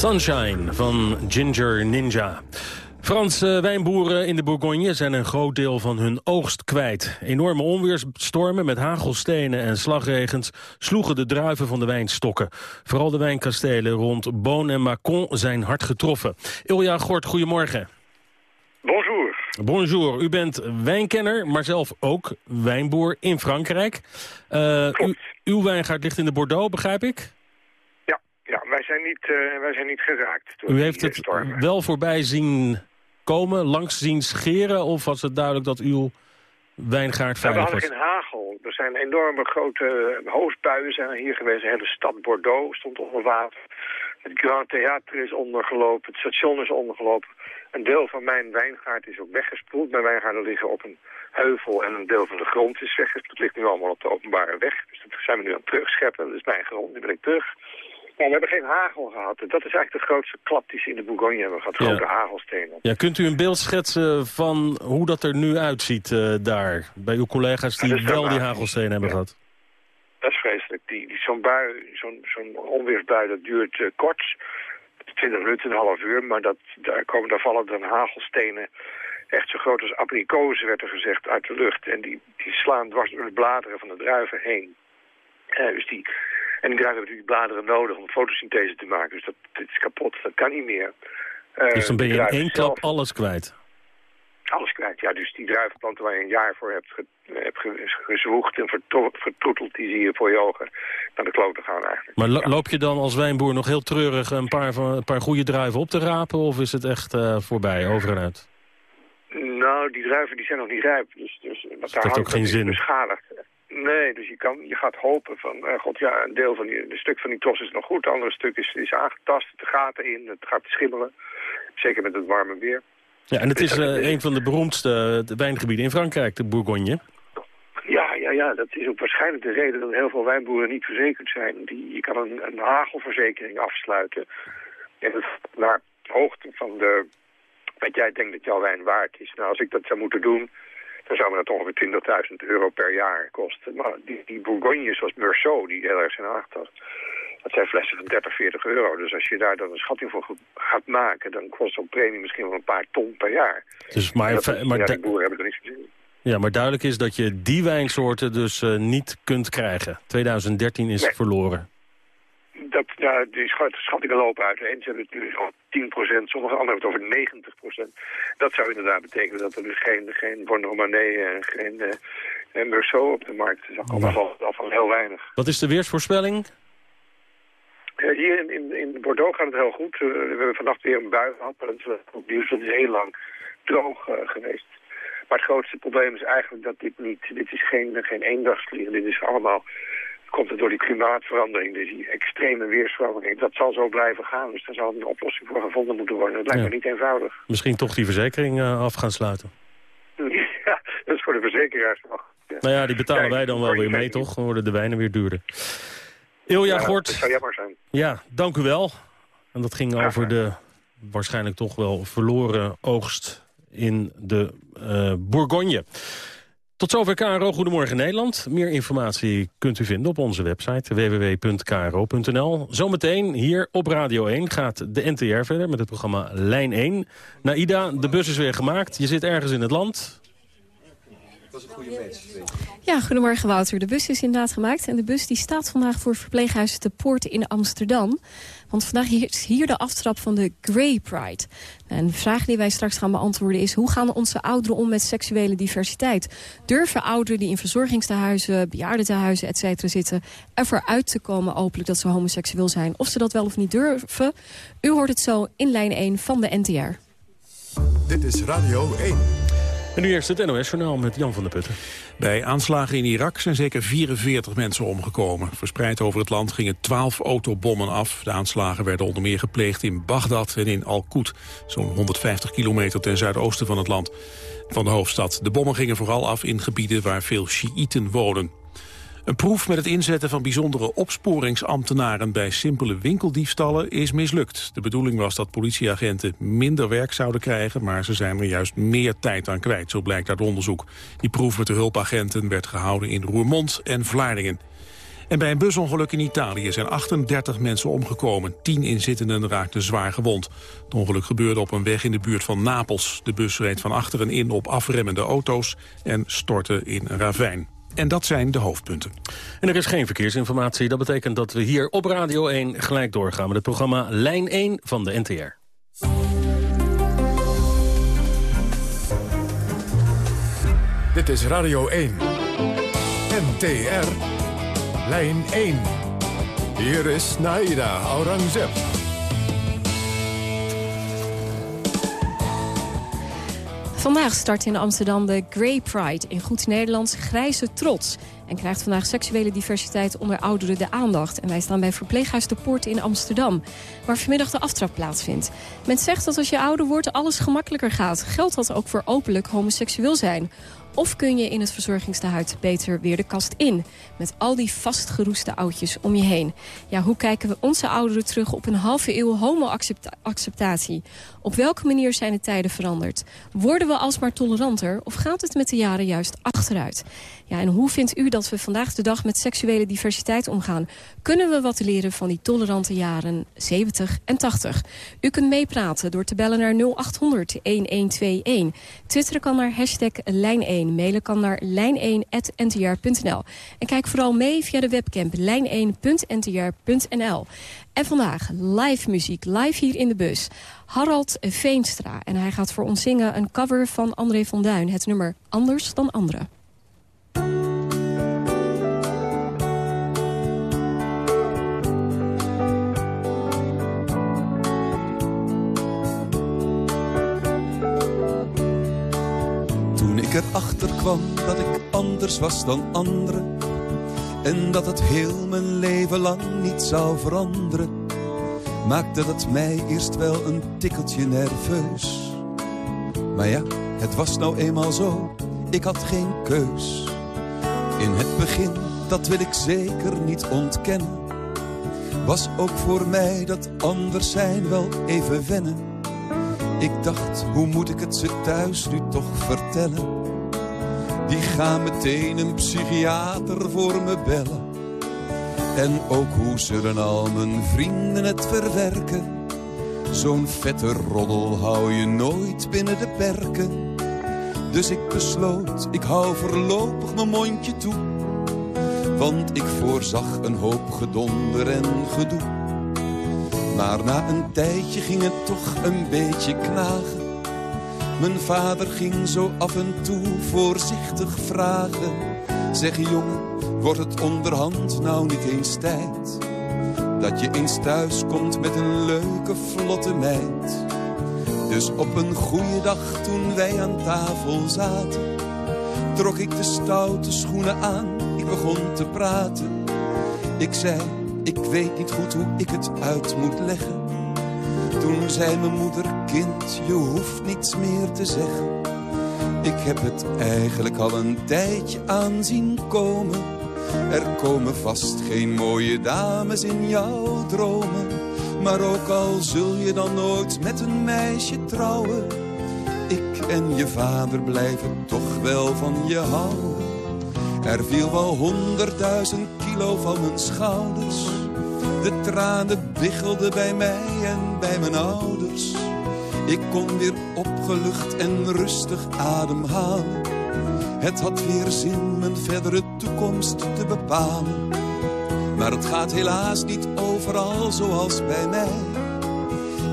Sunshine van Ginger Ninja. Franse wijnboeren in de Bourgogne zijn een groot deel van hun oogst kwijt. Enorme onweersstormen met hagelstenen en slagregens sloegen de druiven van de wijnstokken. Vooral de wijnkastelen rond Beaune en Macon zijn hard getroffen. Ilja Gort, goedemorgen. Bonjour. Bonjour, u bent wijnkenner, maar zelf ook wijnboer in Frankrijk. Uh, uw wijngaard ligt in de Bordeaux, begrijp ik? Zijn niet, uh, wij zijn niet geraakt. U heeft het stormen. wel voorbij zien komen, langs zien scheren? Of was het duidelijk dat uw wijngaard veilig was? we hadden geen hagel. Er zijn enorme grote hoofdbuien zijn hier geweest. De hele stad Bordeaux stond onder water. Het Grand Theater is ondergelopen. Het station is ondergelopen. Een deel van mijn wijngaard is ook weggespoeld. Mijn wijngaarden liggen op een heuvel en een deel van de grond is weggespoeld. Het ligt nu allemaal op de openbare weg. Dus dat zijn we nu aan het terugscheppen. Dat is mijn grond, nu ben ik terug. Maar we hebben geen hagel gehad. Dat is eigenlijk de grootste klap die ze in de Bourgogne hebben gehad. Grote hagelstenen. Ja, kunt u een beeld schetsen van hoe dat er nu uitziet uh, daar? Bij uw collega's die wel die hagelstenen hebben gehad. Dat is vreselijk. Die, die, Zo'n bui, zo'n zo'n onweersbui, dat duurt uh, kort. 20 minuten, een half uur. Maar dat, daar, komen, daar vallen dan hagelstenen echt zo groot als abrikozen, werd er gezegd, uit de lucht. En die, die slaan dwars door de bladeren van de druiven heen. Uh, dus die, en die druiven hebben natuurlijk bladeren nodig om fotosynthese te maken. Dus dat, dat is kapot, dat kan niet meer. Uh, dus dan ben je in één klap alles kwijt? Alles kwijt, ja. Dus die druivenplanten waar je een jaar voor hebt, ge, hebt gezwoegd en vertroeteld, die zie je voor je ogen naar de kloten gaan eigenlijk. Maar loop je dan als wijnboer nog heel treurig een paar, van, een paar goede druiven op te rapen? Of is het echt uh, voorbij, over en uit? Nou, die druiven die zijn nog niet rijp. Dus, dus dat heeft ook geen zin. beschadigd. Nee, dus je, kan, je gaat hopen van, uh, god ja, een deel van die, een stuk van die tos is nog goed, het andere stuk is, is aangetast, de gaten in, het gaat schimmelen. Zeker met het warme weer. Ja, en het is uh, een van de beroemdste wijngebieden in Frankrijk, de Bourgogne. Ja, ja, ja, dat is ook waarschijnlijk de reden dat heel veel wijnboeren niet verzekerd zijn. Die, je kan een, een hagelverzekering afsluiten. En naar hoogte van de, wat jij denkt dat jouw wijn waard is. Nou, als ik dat zou moeten doen, dan zou me dat ongeveer 20.000 euro per jaar kosten. Maar die, die Bourgognes zoals Meursault, die heel erg zijn aangetast, dat zijn flessen van 30, 40 euro. Dus als je daar dan een schatting voor gaat maken, dan kost zo'n premie misschien wel een paar ton per jaar. Dus maar, dat, maar ja, die boeren hebben er niks gezien. Ja, maar duidelijk is dat je die wijnsoorten dus uh, niet kunt krijgen. 2013 is nee. verloren. Dat, ja, die schattingen lopen uit. Eens hebben nu al 10% sommige anderen hebben het over 90% Dat zou inderdaad betekenen dat er dus geen, geen Bon Romanée en geen uh, Meursault op de markt is. Dat komt al, van heel weinig. Wat is de weersvoorspelling? Hier in, in, in, Bordeaux gaat het heel goed. Uh, we hebben vannacht weer een bui gehad, maar dat is. Dat is heel lang droog uh, geweest. Maar het grootste probleem is eigenlijk dat dit niet... Dit is geen, geen eendagsvliegen. Dit is allemaal... Komt het door die klimaatverandering, dus die extreme weersverandering. Dat zal zo blijven gaan. Dus daar zal een oplossing voor gevonden moeten worden. Dat lijkt ja. me niet eenvoudig. Misschien toch die verzekering af gaan sluiten. Ja, dat is voor de verzekeraars nog. Ja. Nou ja, die betalen Kijk, wij dan wel weer mee, toch? Dan worden de wijnen weer duurder. Ilja ja, Gort. Dat zou jammer zijn. Ja, dank u wel. En dat ging over de waarschijnlijk toch wel verloren oogst in de uh, Bourgogne. Tot zover KRO Goedemorgen Nederland. Meer informatie kunt u vinden op onze website www.kro.nl. Zometeen hier op Radio 1 gaat de NTR verder met het programma Lijn 1. Naida, de bus is weer gemaakt. Je zit ergens in het land. Dat is een goede match. Ja, goedemorgen Wouter. De bus is inderdaad gemaakt. En de bus die staat vandaag voor het verpleeghuis De Poort in Amsterdam. Want vandaag is hier de aftrap van de Grey Pride. En de vraag die wij straks gaan beantwoorden is... hoe gaan onze ouderen om met seksuele diversiteit? Durven ouderen die in verzorgingstehuizen, bejaardentehuizen, et cetera zitten... ervoor uit te komen openlijk dat ze homoseksueel zijn? Of ze dat wel of niet durven? U hoort het zo in lijn 1 van de NTR. Dit is Radio 1. En nu eerst het NOS-journaal met Jan van der Putten. Bij aanslagen in Irak zijn zeker 44 mensen omgekomen. Verspreid over het land gingen 12 autobommen af. De aanslagen werden onder meer gepleegd in Bagdad en in Al-Qud... zo'n 150 kilometer ten zuidoosten van het land, van de hoofdstad. De bommen gingen vooral af in gebieden waar veel Sjiïten wonen. Een proef met het inzetten van bijzondere opsporingsambtenaren bij simpele winkeldiefstallen is mislukt. De bedoeling was dat politieagenten minder werk zouden krijgen, maar ze zijn er juist meer tijd aan kwijt, zo blijkt uit onderzoek. Die proef met de hulpagenten werd gehouden in Roermond en Vlaardingen. En bij een busongeluk in Italië zijn 38 mensen omgekomen. 10 inzittenden raakten zwaar gewond. Het ongeluk gebeurde op een weg in de buurt van Napels. De bus reed van achteren in op afremmende auto's en stortte in een ravijn. En dat zijn de hoofdpunten. En er is geen verkeersinformatie. Dat betekent dat we hier op Radio 1 gelijk doorgaan met het programma Lijn 1 van de NTR. Dit is Radio 1. NTR. Lijn 1. Hier is Naida Aurangzeb. Vandaag start in Amsterdam de Grey Pride, in goed Nederlands grijze trots. En krijgt vandaag seksuele diversiteit onder ouderen de aandacht. En wij staan bij Verpleeghuis de Poort in Amsterdam, waar vanmiddag de aftrap plaatsvindt. Men zegt dat als je ouder wordt alles gemakkelijker gaat. Geldt dat ook voor openlijk homoseksueel zijn? Of kun je in het verzorgingstehuis beter weer de kast in? Met al die vastgeroeste oudjes om je heen. Ja, hoe kijken we onze ouderen terug op een halve eeuw homo-acceptatie? Op welke manier zijn de tijden veranderd? Worden we alsmaar toleranter of gaat het met de jaren juist achteruit? Ja, en hoe vindt u dat we vandaag de dag met seksuele diversiteit omgaan? Kunnen we wat leren van die tolerante jaren 70 en 80? U kunt meepraten door te bellen naar 0800 1121. Twitteren kan naar hashtag lijn1. Mailen kan naar lijn1.ntr.nl. En kijk vooral mee via de webcam lijn1.ntr.nl. En vandaag live muziek, live hier in de bus. Harald Veenstra. En hij gaat voor ons zingen een cover van André van Duin. Het nummer Anders dan Anderen. Ik erachter kwam dat ik anders was dan anderen En dat het heel mijn leven lang niet zou veranderen Maakte dat mij eerst wel een tikkeltje nerveus. Maar ja, het was nou eenmaal zo, ik had geen keus. In het begin, dat wil ik zeker niet ontkennen Was ook voor mij dat anders zijn wel even wennen. Ik dacht, hoe moet ik het ze thuis nu toch vertellen? Die gaan meteen een psychiater voor me bellen. En ook hoe zullen al mijn vrienden het verwerken? Zo'n vette roddel hou je nooit binnen de perken. Dus ik besloot, ik hou voorlopig mijn mondje toe. Want ik voorzag een hoop gedonder en gedoe. Maar na een tijdje ging het toch een beetje knagen. Mijn vader ging zo af en toe voorzichtig vragen. Zeg jongen, wordt het onderhand nou niet eens tijd? Dat je eens thuis komt met een leuke vlotte meid. Dus op een goede dag toen wij aan tafel zaten. Trok ik de stoute schoenen aan, ik begon te praten. Ik zei ik weet niet goed hoe ik het uit moet leggen. Toen zei mijn moeder, kind, je hoeft niets meer te zeggen. Ik heb het eigenlijk al een tijdje aanzien komen. Er komen vast geen mooie dames in jouw dromen. Maar ook al zul je dan nooit met een meisje trouwen. Ik en je vader blijven toch wel van je houden. Er viel wel honderdduizend kilo van mijn schouders. De tranen biggelden bij mij en bij mijn ouders. Ik kon weer opgelucht en rustig ademhalen. Het had weer zin mijn verdere toekomst te bepalen. Maar het gaat helaas niet overal zoals bij mij.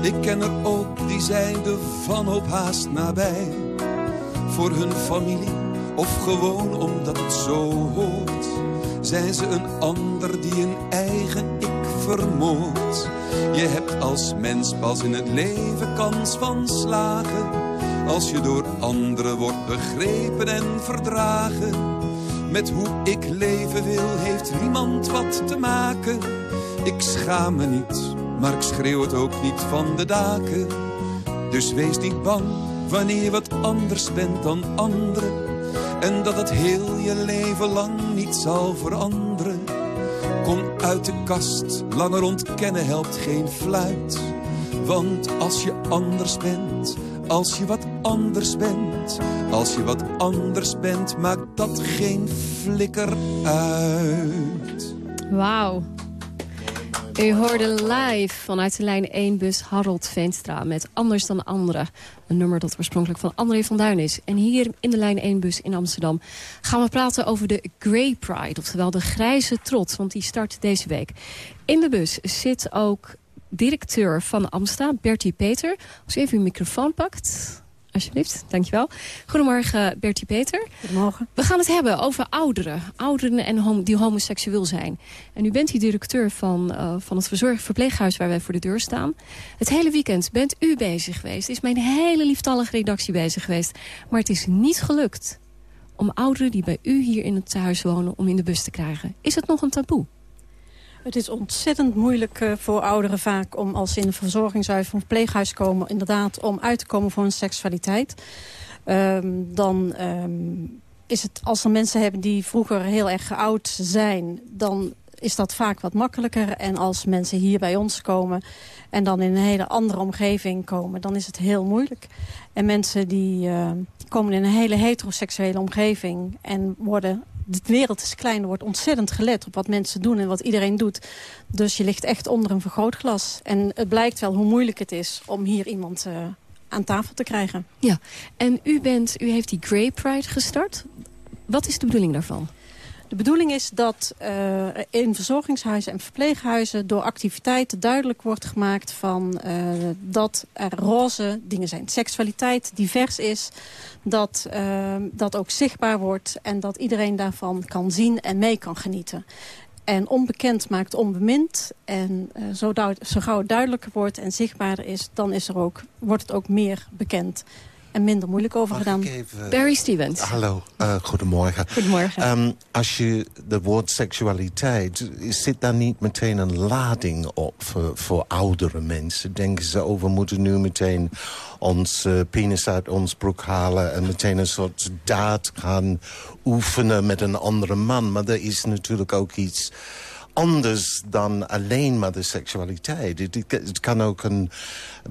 Ik ken er ook die zijn de wanhoop haast nabij. Voor hun familie of gewoon omdat het zo hoort. Zijn ze een ander die een eigen ik Je hebt als mens pas in het leven kans van slagen. Als je door anderen wordt begrepen en verdragen. Met hoe ik leven wil heeft niemand wat te maken. Ik schaam me niet, maar ik schreeuw het ook niet van de daken. Dus wees niet bang wanneer je wat anders bent dan anderen. En dat het heel je leven lang niet zal veranderen. Kom uit de kast, langer ontkennen helpt geen fluit. Want als je anders bent, als je wat anders bent, als je wat anders bent, maakt dat geen flikker uit. Wauw. U hoorde live vanuit de lijn 1-bus Harold Veenstra met Anders dan Anderen. Een nummer dat oorspronkelijk van André van Duin is. En hier in de lijn 1-bus in Amsterdam gaan we praten over de Grey Pride. Oftewel de grijze trots, want die start deze week. In de bus zit ook directeur van Amsta, Bertie Peter. Als u even uw microfoon pakt alsjeblieft. Dankjewel. Goedemorgen, Bertie Peter. Goedemorgen. We gaan het hebben over ouderen. Ouderen en die homoseksueel zijn. En u bent die directeur van, uh, van het verzorg verpleeghuis waar wij voor de deur staan. Het hele weekend bent u bezig geweest. Is mijn hele lieftallige redactie bezig geweest. Maar het is niet gelukt om ouderen die bij u hier in het huis wonen... om in de bus te krijgen. Is het nog een taboe? Het is ontzettend moeilijk uh, voor ouderen vaak om als ze in een verzorgingshuis of een verpleeghuis komen... inderdaad om uit te komen voor hun seksualiteit. Um, dan um, is het, als er mensen hebben die vroeger heel erg oud zijn... dan is dat vaak wat makkelijker. En als mensen hier bij ons komen en dan in een hele andere omgeving komen... dan is het heel moeilijk. En mensen die uh, komen in een hele heteroseksuele omgeving... en worden de wereld is klein, er wordt ontzettend gelet op wat mensen doen en wat iedereen doet. Dus je ligt echt onder een vergrootglas. En het blijkt wel hoe moeilijk het is om hier iemand uh, aan tafel te krijgen. Ja, en u, bent, u heeft die Grey Pride gestart. Wat is de bedoeling daarvan? De bedoeling is dat uh, in verzorgingshuizen en verpleeghuizen... door activiteiten duidelijk wordt gemaakt van, uh, dat er roze dingen zijn. Seksualiteit divers is, dat uh, dat ook zichtbaar wordt... en dat iedereen daarvan kan zien en mee kan genieten. En onbekend maakt onbemind. En uh, zo, zo gauw het duidelijker wordt en zichtbaarder is... dan is er ook, wordt het ook meer bekend en minder moeilijk over Mag gedaan. Even... Barry Stevens. Hallo, uh, goedemorgen. Goedemorgen. Um, als je de woord seksualiteit, zit daar niet meteen een lading op voor, voor oudere mensen? Denken ze, oh, we moeten nu meteen ons uh, penis uit ons broek halen... en meteen een soort daad gaan oefenen met een andere man. Maar er is natuurlijk ook iets anders dan alleen maar de seksualiteit. Het, kan ook een,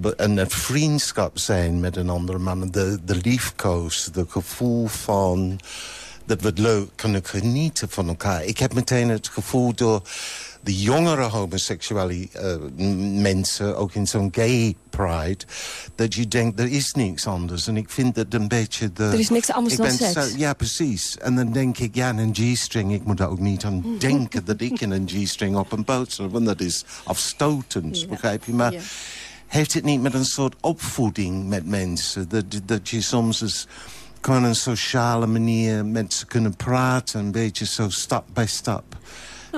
een, vriendschap zijn met een andere man. De, de liefkoos, het gevoel van dat we leuk kunnen genieten van elkaar. Ik heb meteen het gevoel door de jongere homoseksuele uh, mensen, ook in zo'n gay pride, dat je denkt, er is niks anders. En ik vind dat een beetje de... Er is niks anders dan seks. Zo, ja, precies. En dan denk ik, ja, een G-string, ik moet daar ook niet aan denken dat ik in een G-string op een boot zit. Want dat is afstotend, ja. begrijp je? Maar ja. heeft het niet met een soort opvoeding met mensen? Dat, dat je soms eens gewoon een sociale manier met ze kunnen praten, een beetje zo stap bij stap.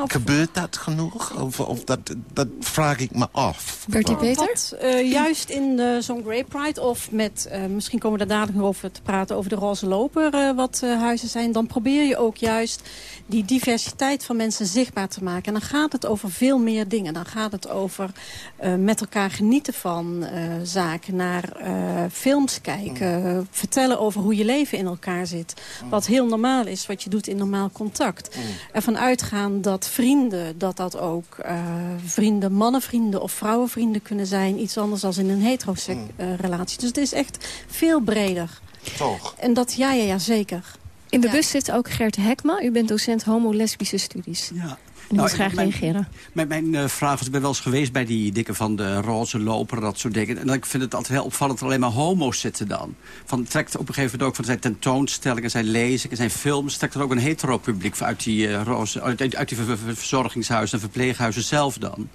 Gebeurt dat genoeg? Of, of dat, dat vraag ik me af. Bertie Peter? Wat, uh, juist in uh, zo'n Grey Pride of met, uh, misschien komen we daar dadelijk nog over te praten... over de roze loper, wat huizen zijn. Dan probeer je ook juist die diversiteit van mensen zichtbaar te maken. En dan gaat het over veel meer dingen. Dan gaat het over met elkaar genieten van zaken. Naar films kijken. vertellen over hoe je leven in elkaar zit. Wat heel normaal is, wat je doet in normaal contact. Ervan uitgaan dat vrienden, dat dat ook uh, vrienden, mannenvrienden of vrouwenvrienden kunnen zijn. Iets anders dan in een hetero uh, relatie. Dus het is echt veel breder. Toch? En dat, ja, ja, ja, zeker. In de ja. bus zit ook Gert Hekma. U bent docent homo-lesbische studies. Ja. En nou, graag mijn, reageren. Mijn, mijn uh, vraag was, ik ben wel eens geweest bij die dikke van de roze loper, dat soort dingen. En ik vind het altijd heel opvallend dat er alleen maar homo's zitten dan. Van, trekt op een gegeven moment ook van zijn tentoonstellingen, zijn lezingen, zijn films. Trekt er ook een hetero publiek uit die, uh, roze, uit, uit die verzorgingshuizen en verpleeghuizen zelf dan?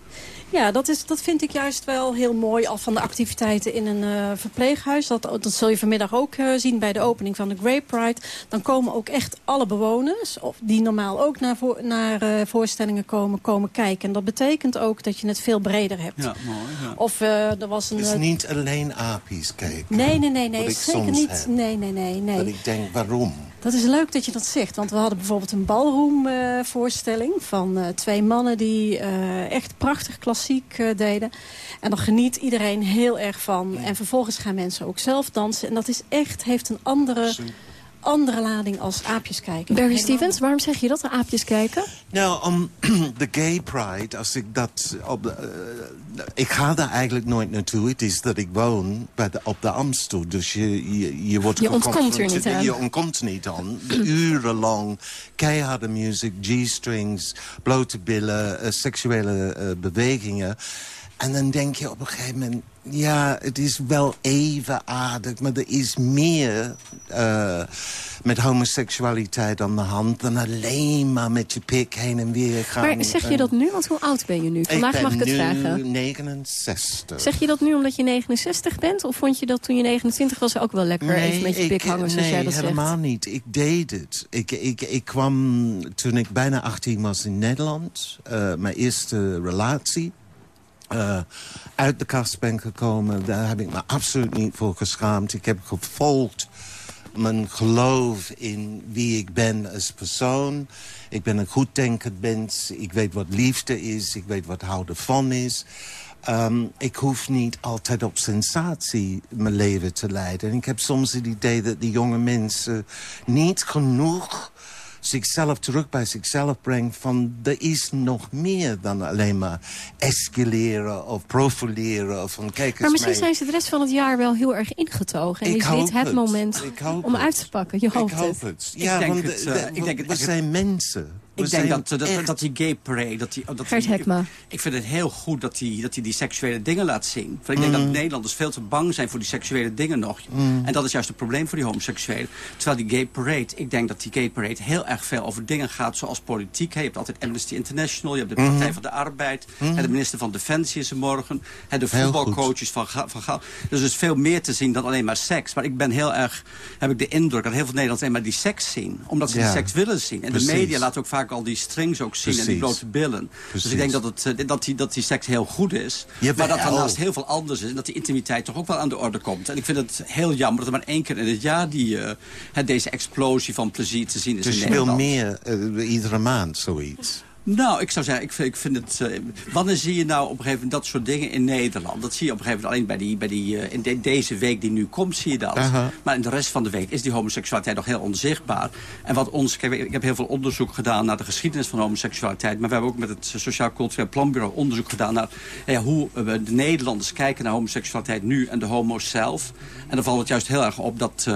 Ja, dat, is, dat vind ik juist wel heel mooi al van de activiteiten in een uh, verpleeghuis. Dat, dat zul je vanmiddag ook uh, zien bij de opening van de Grey Pride. Dan komen ook echt alle bewoners, of die normaal ook naar, voor, naar uh, voorstellingen komen, komen kijken. En dat betekent ook dat je het veel breder hebt. Ja, mooi. Ja. Of er was een... Het is niet alleen apies kijken. Nee, nee, nee, nee zeker niet. Heb. Nee, nee, nee, nee. Dat ik denk, waarom? Dat is leuk dat je dat zegt. Want we hadden bijvoorbeeld een balroomvoorstelling uh, van uh, twee mannen die uh, echt prachtig klassiek deden. En dan geniet iedereen heel erg van. En vervolgens gaan mensen ook zelf dansen. En dat is echt, heeft een andere, andere lading als aapjes kijken. Barry Stevens, waarom zeg je dat, aapjes kijken? Nou, om de gay pride, als ik dat... Op, uh, ik ga daar eigenlijk nooit naartoe. Het is dat ik woon bij de, op de Amstel. Dus je, je, je wordt... Je ontkomt er niet aan. Je ontkomt er niet aan. Urenlang keiharde muziek, G-strings, blote billen, uh, seksuele uh, bewegingen. En dan denk je op een gegeven moment... ja, het is wel even aardig... maar er is meer uh, met homoseksualiteit aan de hand... dan alleen maar met je pik heen en weer gaan. Maar zeg je dat nu? Want hoe oud ben je nu? Vandaag mag ik het vragen. Ik ben nu 69. Zeg je dat nu omdat je 69 bent? Of vond je dat toen je 29 was ook wel lekker nee, even met je ik, pik hangen, zoals nee, jij dat helemaal zegt? niet. Ik deed het. Ik, ik, ik kwam toen ik bijna 18 was in Nederland. Uh, mijn eerste relatie. Uh, uit de kast ben gekomen. Daar heb ik me absoluut niet voor geschaamd. Ik heb gevolgd mijn geloof in wie ik ben als persoon. Ik ben een goeddenkend mens. Ik weet wat liefde is. Ik weet wat houden van is. Um, ik hoef niet altijd op sensatie mijn leven te leiden. En ik heb soms het idee dat die jonge mensen niet genoeg zichzelf terug bij zichzelf brengt van er is nog meer dan alleen maar escaleren of profileren of van kijk eens Maar misschien mij. zijn ze de rest van het jaar wel heel erg ingetogen. En Ik is dit het het. moment om het. uit te pakken? Je hoopt ik hoop het. Ik Ja, denk want het, de- eh, ik denk het- we zijn mensen. Ik denk dat, dat, echt- dat die gay parade... Dat die, dat Gert die- Hekma. Ik, ik vind het heel goed dat hij dat die, die seksuele dingen laat zien. Want ik denk Mm. dat Nederlanders veel te bang zijn voor die seksuele dingen nog. Mm. En dat is juist het probleem voor die homoseksuelen. Terwijl die gay parade... Ik denk dat die gay parade heel erg veel over dingen gaat zoals politiek. Hè, Je hebt altijd Amnesty International, je hebt de Mhm. Partij van de Arbeid. Hè, De minister van Defensie is er morgen. hè, De voetbalcoaches van, Ga- van Gaal. Dus er is veel meer te zien dan alleen maar seks. Maar ik ben heel erg... Heb ik de indruk dat heel veel Nederlanders alleen maar die seks zien. Omdat ze Ja. die seks willen zien. En Precies. de media laten ook vaak al die strings ook zien. En die blote billen. Dus ik denk dat, het, eh, dat, die, dat die seks heel goed is. Jawel. Maar dat daarnaast heel veel anders is. En dat die intimiteit toch ook wel aan de orde komt. En ik vind het heel jammer dat er maar één keer in het jaar... Die, eh, het- deze explosie van plezier te zien is Dus in je wil meer uh, iedere maand zoiets. Nou, ik zou zeggen, ik vind, ik vind het... eh, wanneer zie je nou op een gegeven moment dat soort dingen in Nederland? Dat zie je op een gegeven moment alleen bij, die, bij die, eh, in de- deze week die nu komt, zie je dat. Maar in de rest van de week is die homoseksualiteit nog heel onzichtbaar. En wat ons... Kijk, ik heb heel veel onderzoek gedaan naar de geschiedenis van homoseksualiteit. Maar we hebben ook met het Sociaal Cultureel Planbureau onderzoek gedaan... naar eh, hoe eh, de Nederlanders kijken naar homoseksualiteit nu en de homo's zelf. En dan valt het juist heel erg op dat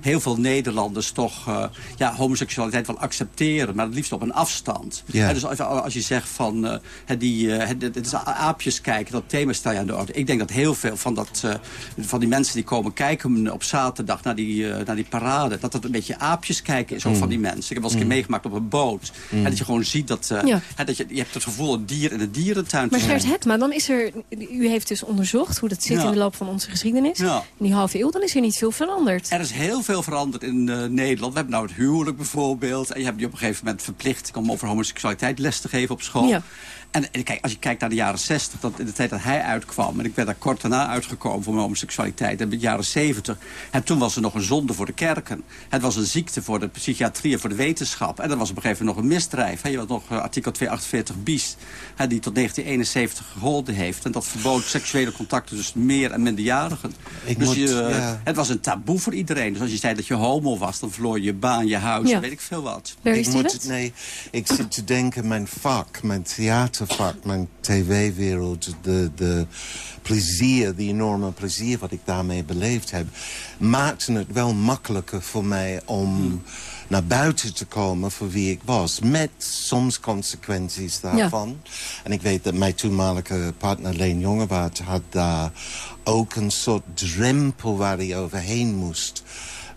heel veel Nederlanders toch ja, homoseksualiteit wel accepteren. Maar het liefst op een afstand. Ja. Dus als, je zegt van eh, het, die, eh, het, het is aapjes kijken, dat thema stel je aan de orde. Ik denk dat heel veel van, dat, eh, van die mensen die komen kijken op zaterdag naar die, eh, naar die parade... dat dat een beetje aapjes kijken is ook Mm. van die mensen. Ik heb wel eens een keer Mm. meegemaakt op een boot. Mm. En dat je gewoon ziet dat, eh, Ja. hè, dat je, je hebt het gevoel een dier in de dierentuin Maar te Gert zijn. Hetma, dan is er... U heeft dus onderzocht hoe dat zit Ja. in de loop van onze geschiedenis. Ja. In die halve eeuw, dan is er niet veel veranderd. Er is heel veel veranderd in eh, Nederland. We hebben nou het huwelijk bijvoorbeeld. En je hebt die op een gegeven moment verplicht om over homoseksualiteit te geven op school. Ja. En, en kijk, als je kijkt naar de jaren 60, dat, in de tijd dat hij uitkwam... en ik werd daar kort daarna uitgekomen voor mijn homoseksualiteit... en in de jaren 70, en toen was er nog een zonde voor de kerken. Het was een ziekte voor de psychiatrie en voor de wetenschap. En dat was op een gegeven moment nog een misdrijf. Je had nog eh, artikel 248 bis, hè, die tot 1971 geholpen heeft. En dat verbood seksuele contacten tussen meer- en minderjarigen. Ik dus moet- je, eh, ja. het was een taboe voor iedereen. Dus als je zei dat je homo was, dan verloor je je baan, je huis, Ja. weet ik veel wat. ik moet nee, ik zit te denken, mijn vak, mijn mijn tv-wereld, de, de plezier, die enorme plezier wat ik daarmee beleefd heb, maakte het wel makkelijker voor mij om naar buiten te komen voor wie ik was. Met soms consequenties daarvan. En ik weet dat mijn toenmalige partner Leen Jongewaard had daar ook een soort drempel waar hij overheen moest.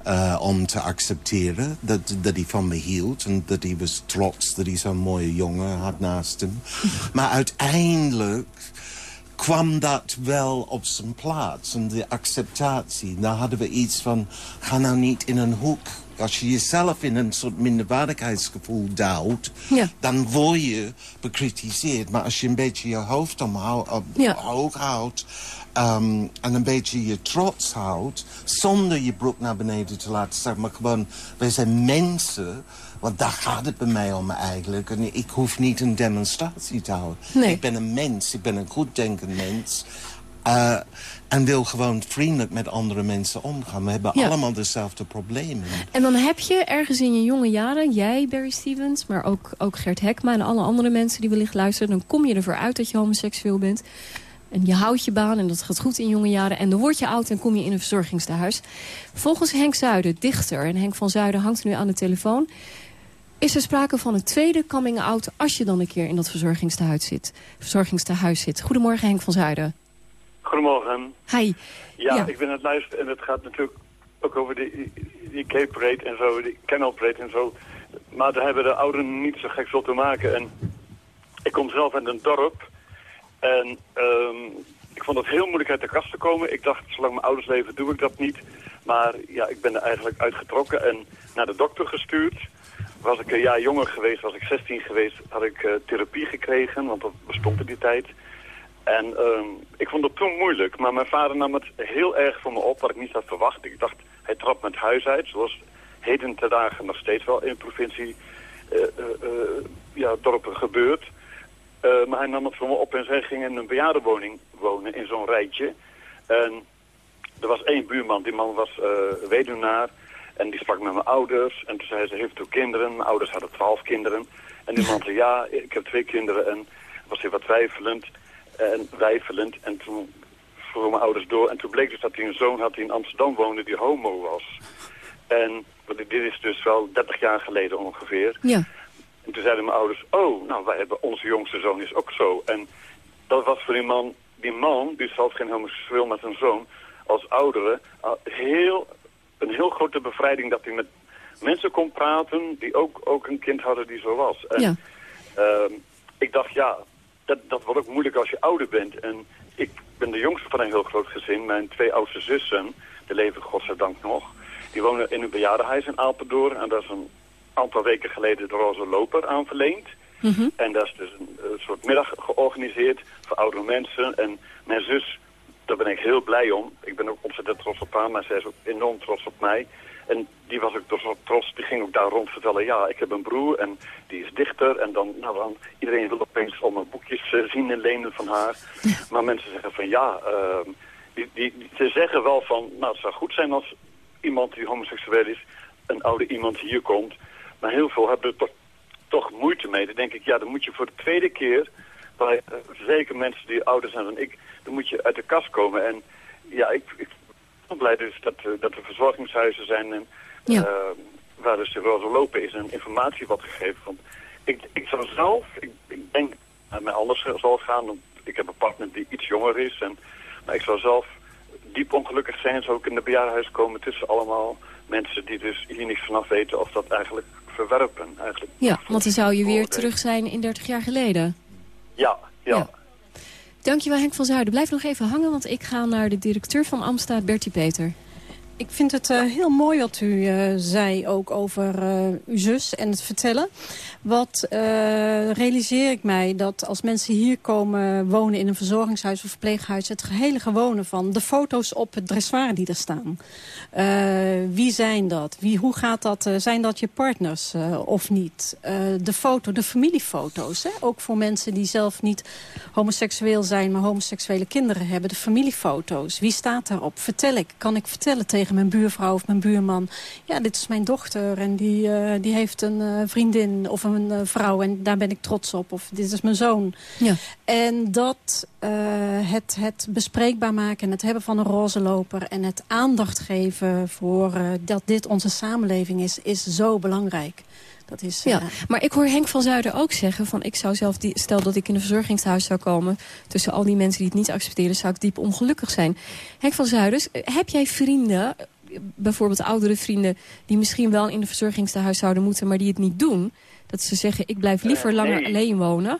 Eh, om te accepteren dat, dat hij van me hield. En dat hij was trots dat hij zo'n mooie jongen had naast hem. Maar uiteindelijk kwam dat wel op zijn plaats. En de acceptatie. Daar hadden we iets van, ga nou niet in een hoek. Als je jezelf in een soort minderwaardigheidsgevoel duwt... Ja. dan word je bekritiseerd. Maar als je een beetje je hoofd omhou- op, Ja. hoog houdt... ehm, en een beetje je trots houdt... zonder je broek naar beneden te laten zakken... maar gewoon, wij zijn mensen... Want daar gaat het bij mij om eigenlijk. En ik hoef niet een demonstratie te houden. Nee. Ik ben een mens, ik ben een goeddenkend mens. Uh, en wil gewoon vriendelijk met andere mensen omgaan. We hebben Ja. allemaal dezelfde problemen. En dan heb je ergens in je jonge jaren, jij Barry Stevens... maar ook, ook Gert Hekma en alle andere mensen die wellicht luisteren... dan kom je ervoor uit dat je homoseksueel bent. En je houdt je baan en dat gaat goed in jonge jaren. En dan word je oud en kom je in een verzorgingstehuis. Volgens Henk Zuiden, dichter, en Henk van Zuiden hangt nu aan de telefoon... is er sprake van een tweede coming-out als je dan een keer in dat verzorgingstehuis zit. Verzorgingstehuis zit. Goedemorgen Henk van Zuiden. Goedemorgen. Hi. Ja, Ja. ik ben aan het luisteren en het gaat natuurlijk ook over die, gay parade en zo, die kennel parade en zo. Maar daar hebben de ouderen niet zo gek veel te maken. En ik kom zelf uit een dorp en ehm, ik vond het heel moeilijk uit de kast te komen. Ik dacht, zolang mijn ouders leven doe ik dat niet. Maar ja, ik ben er eigenlijk uitgetrokken en naar de dokter gestuurd. Was ik een jaar jonger geweest, was ik 16 geweest, had ik eh, therapie gekregen, want dat bestond in die tijd. En ehm, ik vond het toen moeilijk, maar mijn vader nam het heel erg voor me op, wat ik niet had verwacht. Ik dacht, hij trapt met huis uit, zoals heden te dagen nog steeds wel in de provincie eh, eh, ja, dorpen gebeurt. Eh, maar hij nam het voor me op en zij ging in een bejaardenwoning wonen, in zo'n rijtje. En er was één buurman, die man was eh weduwnaar. En die sprak met mijn ouders. En toen zei ze, heeft u kinderen? Mijn ouders hadden twaalf kinderen. En die man zei, ja, ik heb twee kinderen. En was hij wat twijfelend en wijfelend. En toen vroegen mijn ouders door. En toen bleek dus dat hij een zoon had die in Amsterdam woonde die homo was. En dit is dus wel 30 jaar geleden ongeveer. Ja. En toen zeiden mijn ouders, oh, nou, wij hebben, onze jongste zoon is ook zo. En dat was voor die man, die man, die zelf geen homoseksueel met een zoon, als oudere, heel, een heel grote bevrijding dat hij met mensen kon praten die ook, ook een kind hadden die zo was. En, Ja. ehm, ik dacht, ja, dat, dat wordt ook moeilijk als je ouder bent. En ik ben de jongste van een heel groot gezin. Mijn twee oudste zussen, die leven godzijdank nog, die wonen in een bejaardenhuis in Apeldoorn. En daar is een aantal weken geleden de Roze Loper aan verleend. En dat is dus een, soort middag georganiseerd voor oudere mensen. En mijn zus, daar ben ik heel blij om. Ik ben ook ontzettend trots op haar, maar zij is ook enorm trots op mij. En die was ook dus trots, die ging ook daar rond vertellen, ja, ik heb een broer en die is dichter. En dan, nou dan, iedereen wil opeens allemaal boekjes eh, zien en lenen van haar. Maar mensen zeggen van, ja, ehm, die, die, die- ze zeggen wel van, nou, het zou goed zijn als iemand die homoseksueel is, een oude iemand hier komt. Maar heel veel hebben er toch, toch moeite mee. Dan denk ik, ja, dan moet je voor de tweede keer, bij eh, zeker mensen die ouder zijn dan ik, dan moet je uit de kast komen. En ja, ik, ik ben blij dus dat, eh, dat er verzorgingshuizen zijn en, Ja. eh, waar dus de roze lopen is en informatie wordt gegeven. Want ik, ik zou zelf, ik, ik denk dat mij anders zal gaan, want ik heb een partner die iets jonger is. En, maar ik zou zelf diep ongelukkig zijn, zou ik in het bejaardenhuis komen tussen allemaal mensen die dus hier niks vanaf weten of dat eigenlijk verwerpen. Eigenlijk. Ja, want dan zou je weer terug zijn in 30 jaar geleden. Ja, ja. Dankjewel Henk van Zuiden. Blijf nog even hangen, want ik ga naar de directeur van Amstad, Bertie Peter. Ik vind het eh, heel mooi wat u eh, zei ook over eh, uw zus en het vertellen. Wat realiseer ik mij dat als mensen hier komen wonen in een verzorgingshuis of verpleeghuis... het gehele gewone van de foto's op het dressoir die er staan. Wie zijn dat? Wie, hoe gaat dat? zijn dat je partners of niet? De foto, de familiefoto's. Hè? Ook voor mensen die zelf niet homoseksueel zijn... maar homoseksuele kinderen hebben. De familiefoto's. Wie staat daarop? Vertel ik. Kan ik vertellen tegen mijn buurvrouw of mijn buurman... ja, dit is mijn dochter en die, eh, die heeft een eh, vriendin of een eh, vrouw... en daar ben ik trots op. Of dit is mijn zoon. Ja. En dat het, het bespreekbaar maken en het hebben van een roze loper... en het aandacht geven voor dat dit onze samenleving is... is zo belangrijk. Dat is, Ja, eh, maar ik hoor Henk van Zuiden ook zeggen... van ik zou zelf, die, stel dat ik in een verzorgingshuis zou komen... tussen al die mensen die het niet accepteren... zou ik diep ongelukkig zijn. Henk van Zuiden, heb jij vrienden, eh, bijvoorbeeld oudere vrienden... die misschien wel in een verzorgingshuis zouden moeten... maar die het niet doen? Dat ze zeggen, ik blijf liever Eh, langer alleen wonen?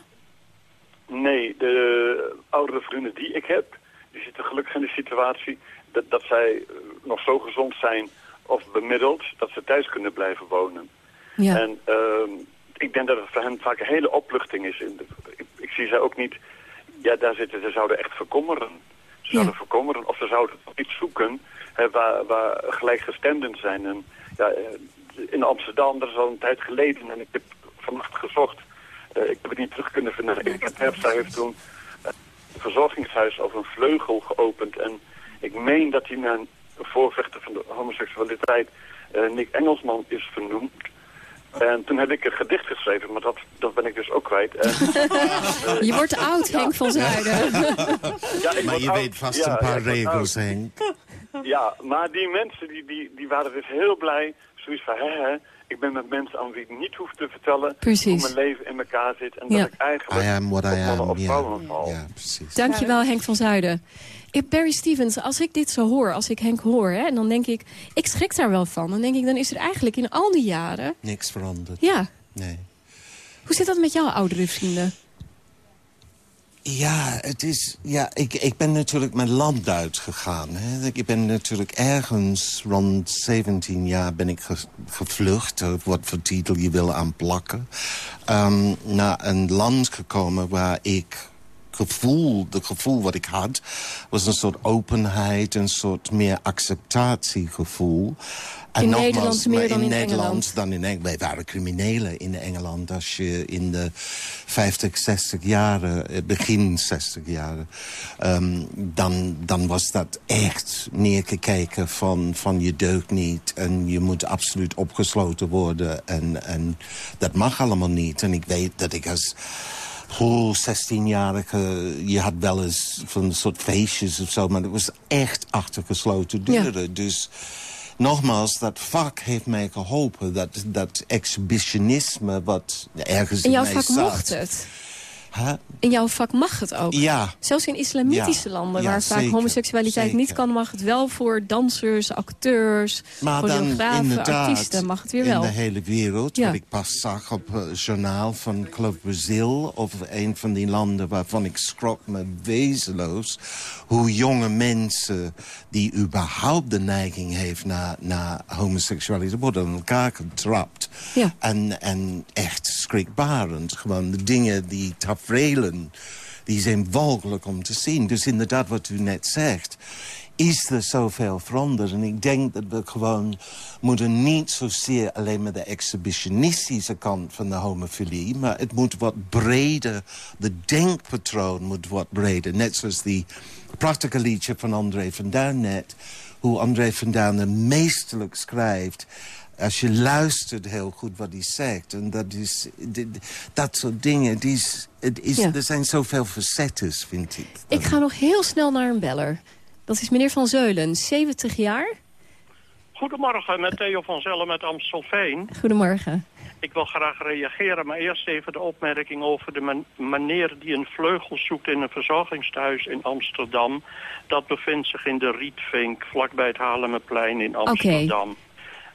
Nee, de oudere vrienden die ik heb, die zitten gelukkig in de situatie dat, dat zij eh, nog zo gezond zijn of bemiddeld dat ze thuis kunnen blijven wonen. Ja. En ehm, ik denk dat het voor hen vaak een hele opluchting is. In de- ik, ik zie zij ook niet, ja daar zitten, ze zouden echt verkommeren. Ze zouden verkommeren of ze zouden iets zoeken hè, waar, waar gelijkgestemden zijn. En, ja, eh, in Amsterdam, dat is al een tijd geleden en ik heb vannacht gezocht. Eh, ik heb het niet terug kunnen vinden. Ik heb heeft toen eh, verzorgingshuis over een vleugel geopend. En ik meen dat hij naar een voorvechter van de homoseksualiteit, uh, Nick Engelsman, is vernoemd. En toen heb ik een gedicht geschreven, maar dat, dat ben ik dus ook kwijt. En, uh, je wordt oud, Henk van Zuiden. ja, maar je weet vast een paar regels, Henk. Ja, maar die mensen die, die, die waren dus heel blij. Zoiets van, hè, hè, ik ben met mensen aan wie ik niet hoef te vertellen precies. hoe mijn leven in elkaar zit. En dat ik eigenlijk I am what I am. op ja. val. Ja, precies. Dankjewel Henk van Zuiden. Barry Stevens, als ik dit zo hoor, als ik Henk hoor... Hè, dan denk ik, ik schrik daar wel van. Dan denk ik, dan is er eigenlijk in al die jaren... Niks veranderd. Ja. Nee. Hoe zit dat met jouw oudere vrienden? Ja, het is, ja ik, ik ben natuurlijk mijn land uitgegaan. Hè. Ik ben natuurlijk ergens rond 17 jaar ben ik ge, gevlucht. Wat voor titel je wil aanplakken. Um, naar een land gekomen waar ik gevoel, het gevoel wat ik had... was een soort openheid, een soort meer acceptatiegevoel. En in nogmaals, Nederland meer dan in, in Nederland Engeland. dan in Engeland. Wij waren criminelen in Engeland als je in de 50, 60 jaren, eh, begin 60 jaren, um, dan, dan was dat echt neergekeken van, van je deugt niet en je moet absoluut opgesloten worden en, en dat mag allemaal niet. En ik weet dat ik als hoe 16-jarige, je had wel eens van een soort feestjes of zo... maar het was echt achter gesloten deuren. Ja. Dus nogmaals, dat vak heeft mij geholpen. Dat, dat exhibitionisme wat ergens in, in jouw mij vak zat. mocht het? Huh? In jouw vak mag het ook. Ja. Zelfs in islamitische Ja. landen, Ja, waar vaak zeker. homoseksualiteit Zeker. niet kan... mag het wel voor dansers, acteurs, Maar choreografen, artiesten. Mag het weer wel. in de hele wereld, wat ik pas zag op het journaal van, geloof Brazil... of een van die landen waarvan ik schrok me wezenloos... hoe jonge mensen die überhaupt de neiging heeft naar, naar homoseksualiteit... worden aan elkaar getrapt. Ja. En, en echt schrikbarend. Gewoon de dingen, die tafereelen, die zijn walgelijk om te zien. Dus inderdaad, wat u net zegt is er zoveel veranderd. En ik denk dat we gewoon moeten niet zozeer alleen met de exhibitionistische kant van de homofilie... maar het moet wat breder, de denkpatroon moet wat breder. Net zoals die prachtige liedje van André van Duin net... hoe André van Duin meesterlijk schrijft als je luistert heel goed wat hij zegt. En dat, is, dat soort dingen. Die is, het is, Ja. Er zijn zoveel facettes, vind ik. Ik ga nog heel snel naar een beller. Dat is meneer Van Zeulen, 70 jaar. Goedemorgen, met Theo van Zellen met Amstelveen. Goedemorgen. Ik wil graag reageren, maar eerst even de opmerking over de man meneer die een vleugel zoekt in een verzorgingstehuis in Amsterdam. Dat bevindt zich in de Rietvink, vlakbij het Haarlemmerplein in Amsterdam.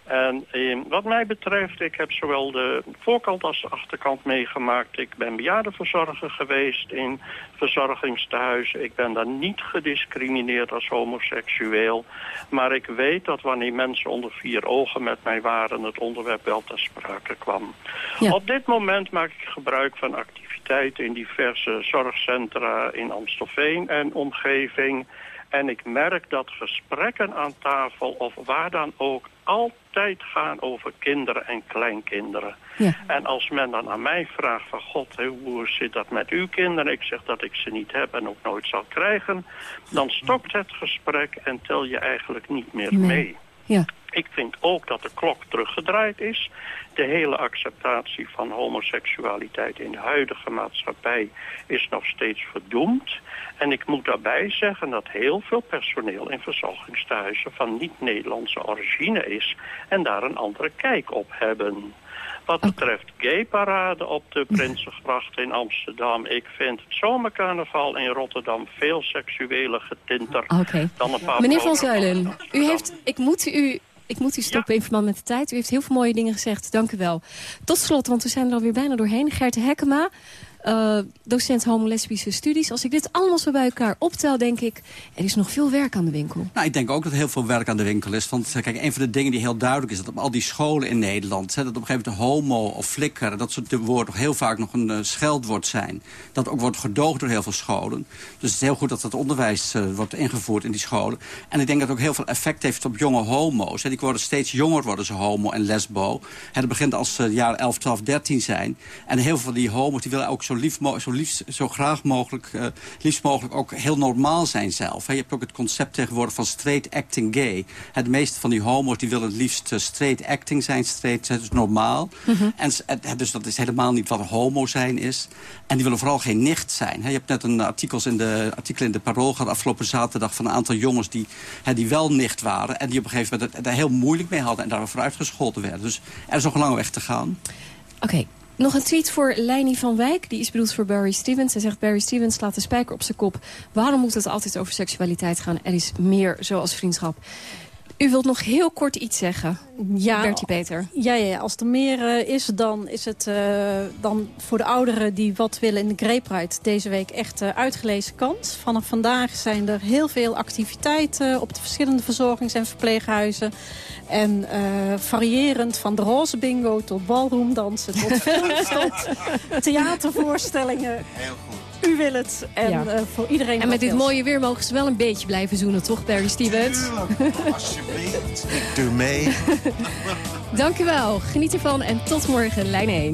En eh, wat mij betreft, ik heb zowel de voorkant als de achterkant meegemaakt. Ik ben bejaardenverzorger geweest in verzorgingstehuizen. Ik ben daar niet gediscrimineerd als homoseksueel. Maar ik weet dat wanneer mensen onder vier ogen met mij waren... het onderwerp wel ter sprake kwam. Op dit moment maak ik gebruik van activiteiten in diverse zorgcentra in Amstelveen en omgeving... En ik merk dat gesprekken aan tafel of waar dan ook altijd gaan over kinderen en kleinkinderen. Ja. En als men dan aan mij vraagt van god, hoe zit dat met uw kinderen? Ik zeg dat ik ze niet heb en ook nooit zal krijgen. Dan stopt het gesprek en tel je eigenlijk niet meer Nee. mee. Ja. Ik vind ook dat de klok teruggedraaid is. De hele acceptatie van homoseksualiteit in de huidige maatschappij is nog steeds verdoemd. En ik moet daarbij zeggen dat heel veel personeel in verzorgingstehuizen van niet-Nederlandse origine is en daar een andere kijk op hebben. Wat betreft gayparade op de Prinsengracht in Amsterdam, ik vind het zomercarnaval in Rotterdam veel seksueler getinter dan een paar Meneer Van. Zuilen, u heeft, ik, moet u, ik moet u stoppen in verband met de tijd. U heeft heel veel mooie dingen gezegd. Dank u wel. Tot slot, want we zijn er alweer bijna doorheen. Gert Hekkema, eh, docent homo-lesbische studies. Als ik dit allemaal zo bij elkaar optel, denk ik... er is nog veel werk aan de winkel. Nou, ik denk ook dat er heel veel werk aan de winkel is. Want eh, kijk, een van de dingen die heel duidelijk is... dat op al die scholen in Nederland... Hè, dat op een gegeven moment homo of flikker... dat soort woorden heel vaak nog een eh, scheldwoord zijn. Dat ook wordt gedoogd door heel veel scholen. Dus het is heel goed dat dat onderwijs wordt ingevoerd in die scholen. En ik denk dat het ook heel veel effect heeft op jonge homo's. Hè. Die worden steeds jonger, worden ze homo en lesbo. Dat begint als ze jaren 11, 12, 13 zijn. En heel veel van die homo's die willen ook zo lief, zo, liefst, zo graag mogelijk, uh, liefst mogelijk ook heel normaal zijn zelf. Je hebt ook het concept tegenwoordig van straight acting gay. De meeste van die homo's die willen het liefst straight acting zijn, straight, dus normaal. Mhm. en, dus dat is helemaal niet wat homo zijn is. En die willen vooral geen nicht zijn. Je hebt net een artikel in de, artikel in de Parool gehad afgelopen zaterdag... van een aantal jongens die, die wel nicht waren... en die op een gegeven moment het, heel moeilijk mee hadden... en daar vooruitgescholden werden. Dus er is nog een lange weg te gaan. Oké, nog een tweet voor Leini van Wijk. Die is bedoeld voor Barry Stevens. Hij zegt, Barry Stevens slaat de spijker op zijn kop. Waarom moet het altijd over seksualiteit gaan? Er is meer zoals vriendschap. U wilt nog heel kort iets zeggen, ja, Bertie Peter. Ja, ja, als er meer uh, is, dan is het uh, dan voor de ouderen die wat willen in de Grape deze week echt uh, uitgelezen kans. Vanaf vandaag zijn er heel veel activiteiten op de verschillende verzorgings- en verpleeghuizen. En variërend van de roze bingo tot ballroomdansen, tot films, tot theatervoorstellingen. Heel goed. U wil het. En uh, voor iedereen En met dit mooie weer mogen ze wel een beetje blijven zoenen, toch, Barry Stevens? Alsjeblieft, ik doe mee. Dank u wel. Geniet ervan en tot morgen, lijn 1.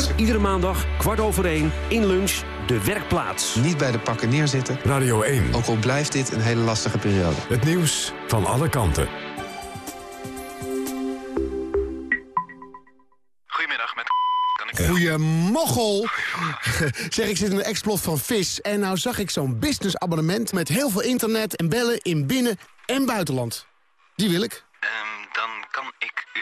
Iedere maandag, kwart over één, in lunch, de werkplaats. Niet bij de pakken neerzitten. Radio 1. Ook al blijft dit een hele lastige periode. Het nieuws van alle kanten. Goedemiddag, met kan ik... Goeiemoggel! zeg, ik zit in een explot van vis en nou zag ik zo'n businessabonnement... met heel veel internet en bellen in binnen- en buitenland. Die wil ik. Um, dan kan ik u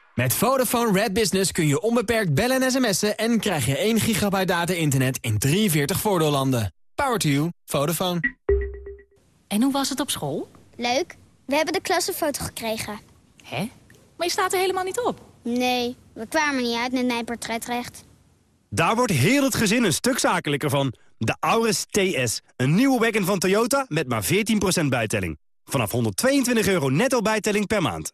Met Vodafone Red Business kun je onbeperkt bellen en sms'en... en krijg je 1 gigabyte data-internet in 43 voordeellanden. Power to you. Vodafone. En hoe was het op school? Leuk. We hebben de klassenfoto gekregen. Hè? Maar je staat er helemaal niet op. Nee, we kwamen niet uit met mijn terecht. Daar wordt heel het gezin een stuk zakelijker van. De Auris TS. Een nieuwe wagon van Toyota met maar 14% bijtelling. Vanaf 122 euro netto bijtelling per maand.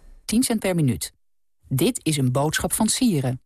10 cent per minuut. Dit is een boodschap van Sieren.